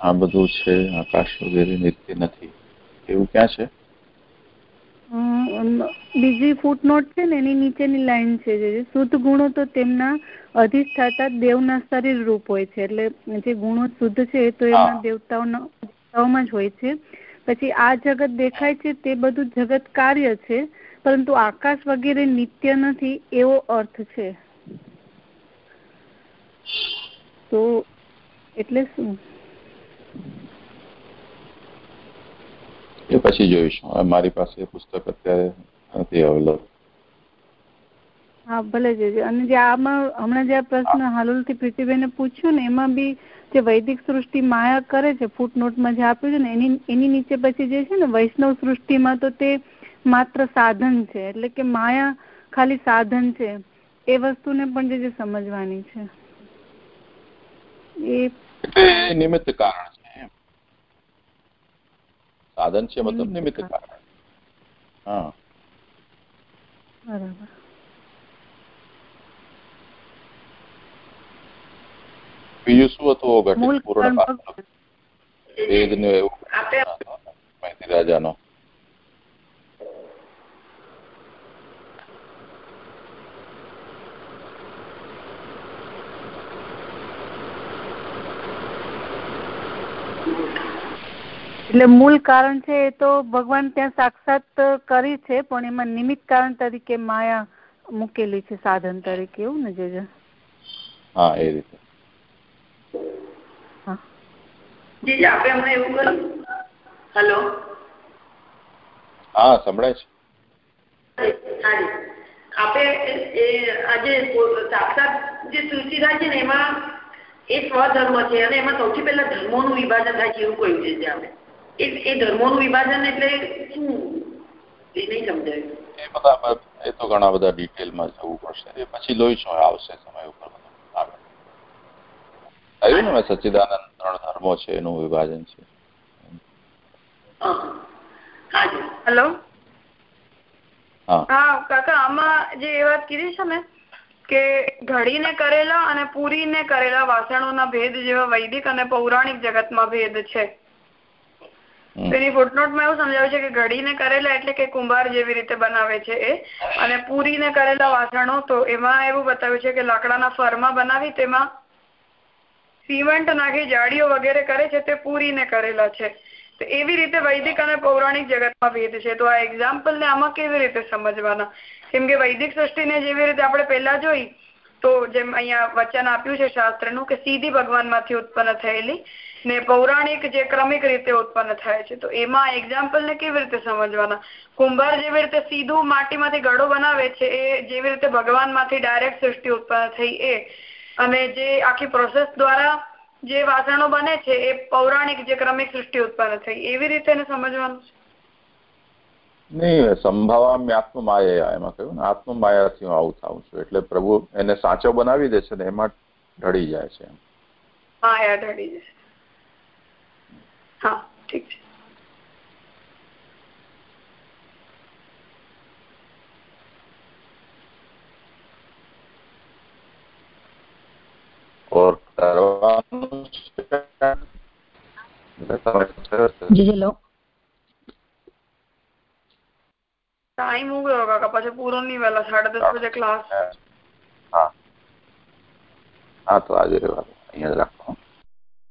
આ બધું છે આકાશ વગેરે નિત્ય નથી. એવું ક્યાં છે? બીજી ફૂટનોટ છે ને એની નીચેની લાઈન છે જે શુદ્ધ ગુણો તો તેમના અધિષ્ઠાતા દેવના શરીર રૂપ હોય છે. એટલે જે ગુણો શુદ્ધ છે તો એમાં દેવતાઓના ઉત્સવમાં જ હોય છે. પછી આ જગત દેખાય છે તે બધું જગત કાર્ય છે. પરંતુ આકાશ વગેરે નિત્ય નથી એવો અર્થ છે. તો એટલે શું? એ પછી જોઈશું. મારી પાસે પુસ્તક અત્યારે નથી અવેલેબલ. હા ભલે જોજો. અને જે આમાં હમણાં જે આ પ્રશ્ન હાલોલથી પ્રીતિબેને પૂછ્યું ને એમાં બી જે વૈદિક સૃષ્ટિ માયા કરે છે ફૂટનોટમાં જે આપ્યું છે ને એની એની નીચે પછી જે છે ને વૈષ્ણવ સૃષ્ટિમાં તો તે માત્ર સાધન છે એટલે કે માયા ખાલી સાધન છે એ વસ્તુને પણ જે સમજવાની છે. એ નિમિત્ત કારણ છે સાધન છે મતલબ નિમિત્ત કારણ. હા. બરાબર. બીજું શું હતું ઘટિત પૂર્ણ વેદ ને એવું રાજાનો. એટલે મૂળ કારણ છે એ તો ભગવાન ત્યાં સાક્ષાત કરી છે પણ એમાં નિમિત્ત કારણ તરીકે માયા મૂકેલી છે સાધન તરીકે એવું ને જે હા એ રીતે. જી આપણે હમણાં એવું કર્યું? હેલો? હા સંભળાય છે. આપણે એ આજે સાક્ષાત જે સૃષ્ટિ થાય છે ને એમાં એ સ્વધર્મ છે અને એમાં સૌથી પહેલા ધર્મોનું વિભાજન થાય છે એવું કહ્યું છે આપણે. એ ધર્મોનું વિભાજન એટલે શું? એ નહીં સમજાયું. એ બધા એ તો ઘણા બધા ડિટેલમાં જવું પડશે. એ પછી લોહીશું આવશે સમય ઉપર આગળ. કહ્યું ને મેં સચ્ચિદાનંદ ત્રણ ધર્મો છે એનું વિભાજન છે. હેલો? હા કાકા આમાં જે એ વાત કીધી છે ને કે ઘડીને કરેલા અને પૂરીને કરેલા વાસણોના ભેદ જેવા વૈદિક અને પૌરાણિક જગતમાં ભેદ છે. એની ફૂટનોટમાં એવું સમજાવ્યું છે કે ઘડીને કરેલા એટલે કે કુંભાર જેવી રીતે બનાવે છે એ. અને પૂરીને કરેલા વાસણો, તો એમાં એવું બતાવ્યું છે કે લાકડાના ફરમાં બનાવી તેમાં સિમેન્ટ, નાખી, જાળીઓ વગેરે કરે છે, તે પૂરીને કરેલા છે. તો એવી રીતે વૈદિક અને પૌરાણિક જગતમાં ભેદ છે. તો આ એક્ઝામ્પલ ને આમાં કેવી રીતે સમજવાના? કેમ કે વૈદિક સૃષ્ટિને જેવી રીતે આપણે પહેલા જોઈ, તો જેમ અહીંયા વચન આપ્યું છે શાસ્ત્રનું કે સીધી ભગવાનમાંથી ઉત્પન્ન થયેલી ને પૌરાણિક જે ક્રમિક રીતે ઉત્પન્ન થાય છે તો એમાં એક્ઝામ્પલ ને કેવી રીતે સમજવાના? કુંભાર જેવી રીતે સીધું માટીમાંથી ગળો બનાવે છે એ જેવી રીતે ભગવાનમાંથી ડાયરેક્ટ સૃષ્ટિ ઉત્પન્ન થઈ એ. અને જે આખી પ્રોસેસ દ્વારા જે વાસણો બને છે એ પૌરાણિક જે ક્રમિક સૃષ્ટિ ઉત્પન્ન થઈ. એવી રીતે સમજવાનું છે? નહીં સંભાવામ્ય આત્મમાયા એમાં કહ્યું ને. આત્મમાયાથી હું આવું થાઉં છું. એટલે પ્રભુ એને સાચો બનાવી દે છે ને એમાં ઢળી જાય છે માયા ઢળી જાય હા ઠીક છે ટાઈમ ઉગયો કાકા. પછી પૂરો નહીં વહેલા સાડા દસ બજે ક્લાસ હા. હા તો આજે રહેવાનું અહીંયા જ રાખવાનું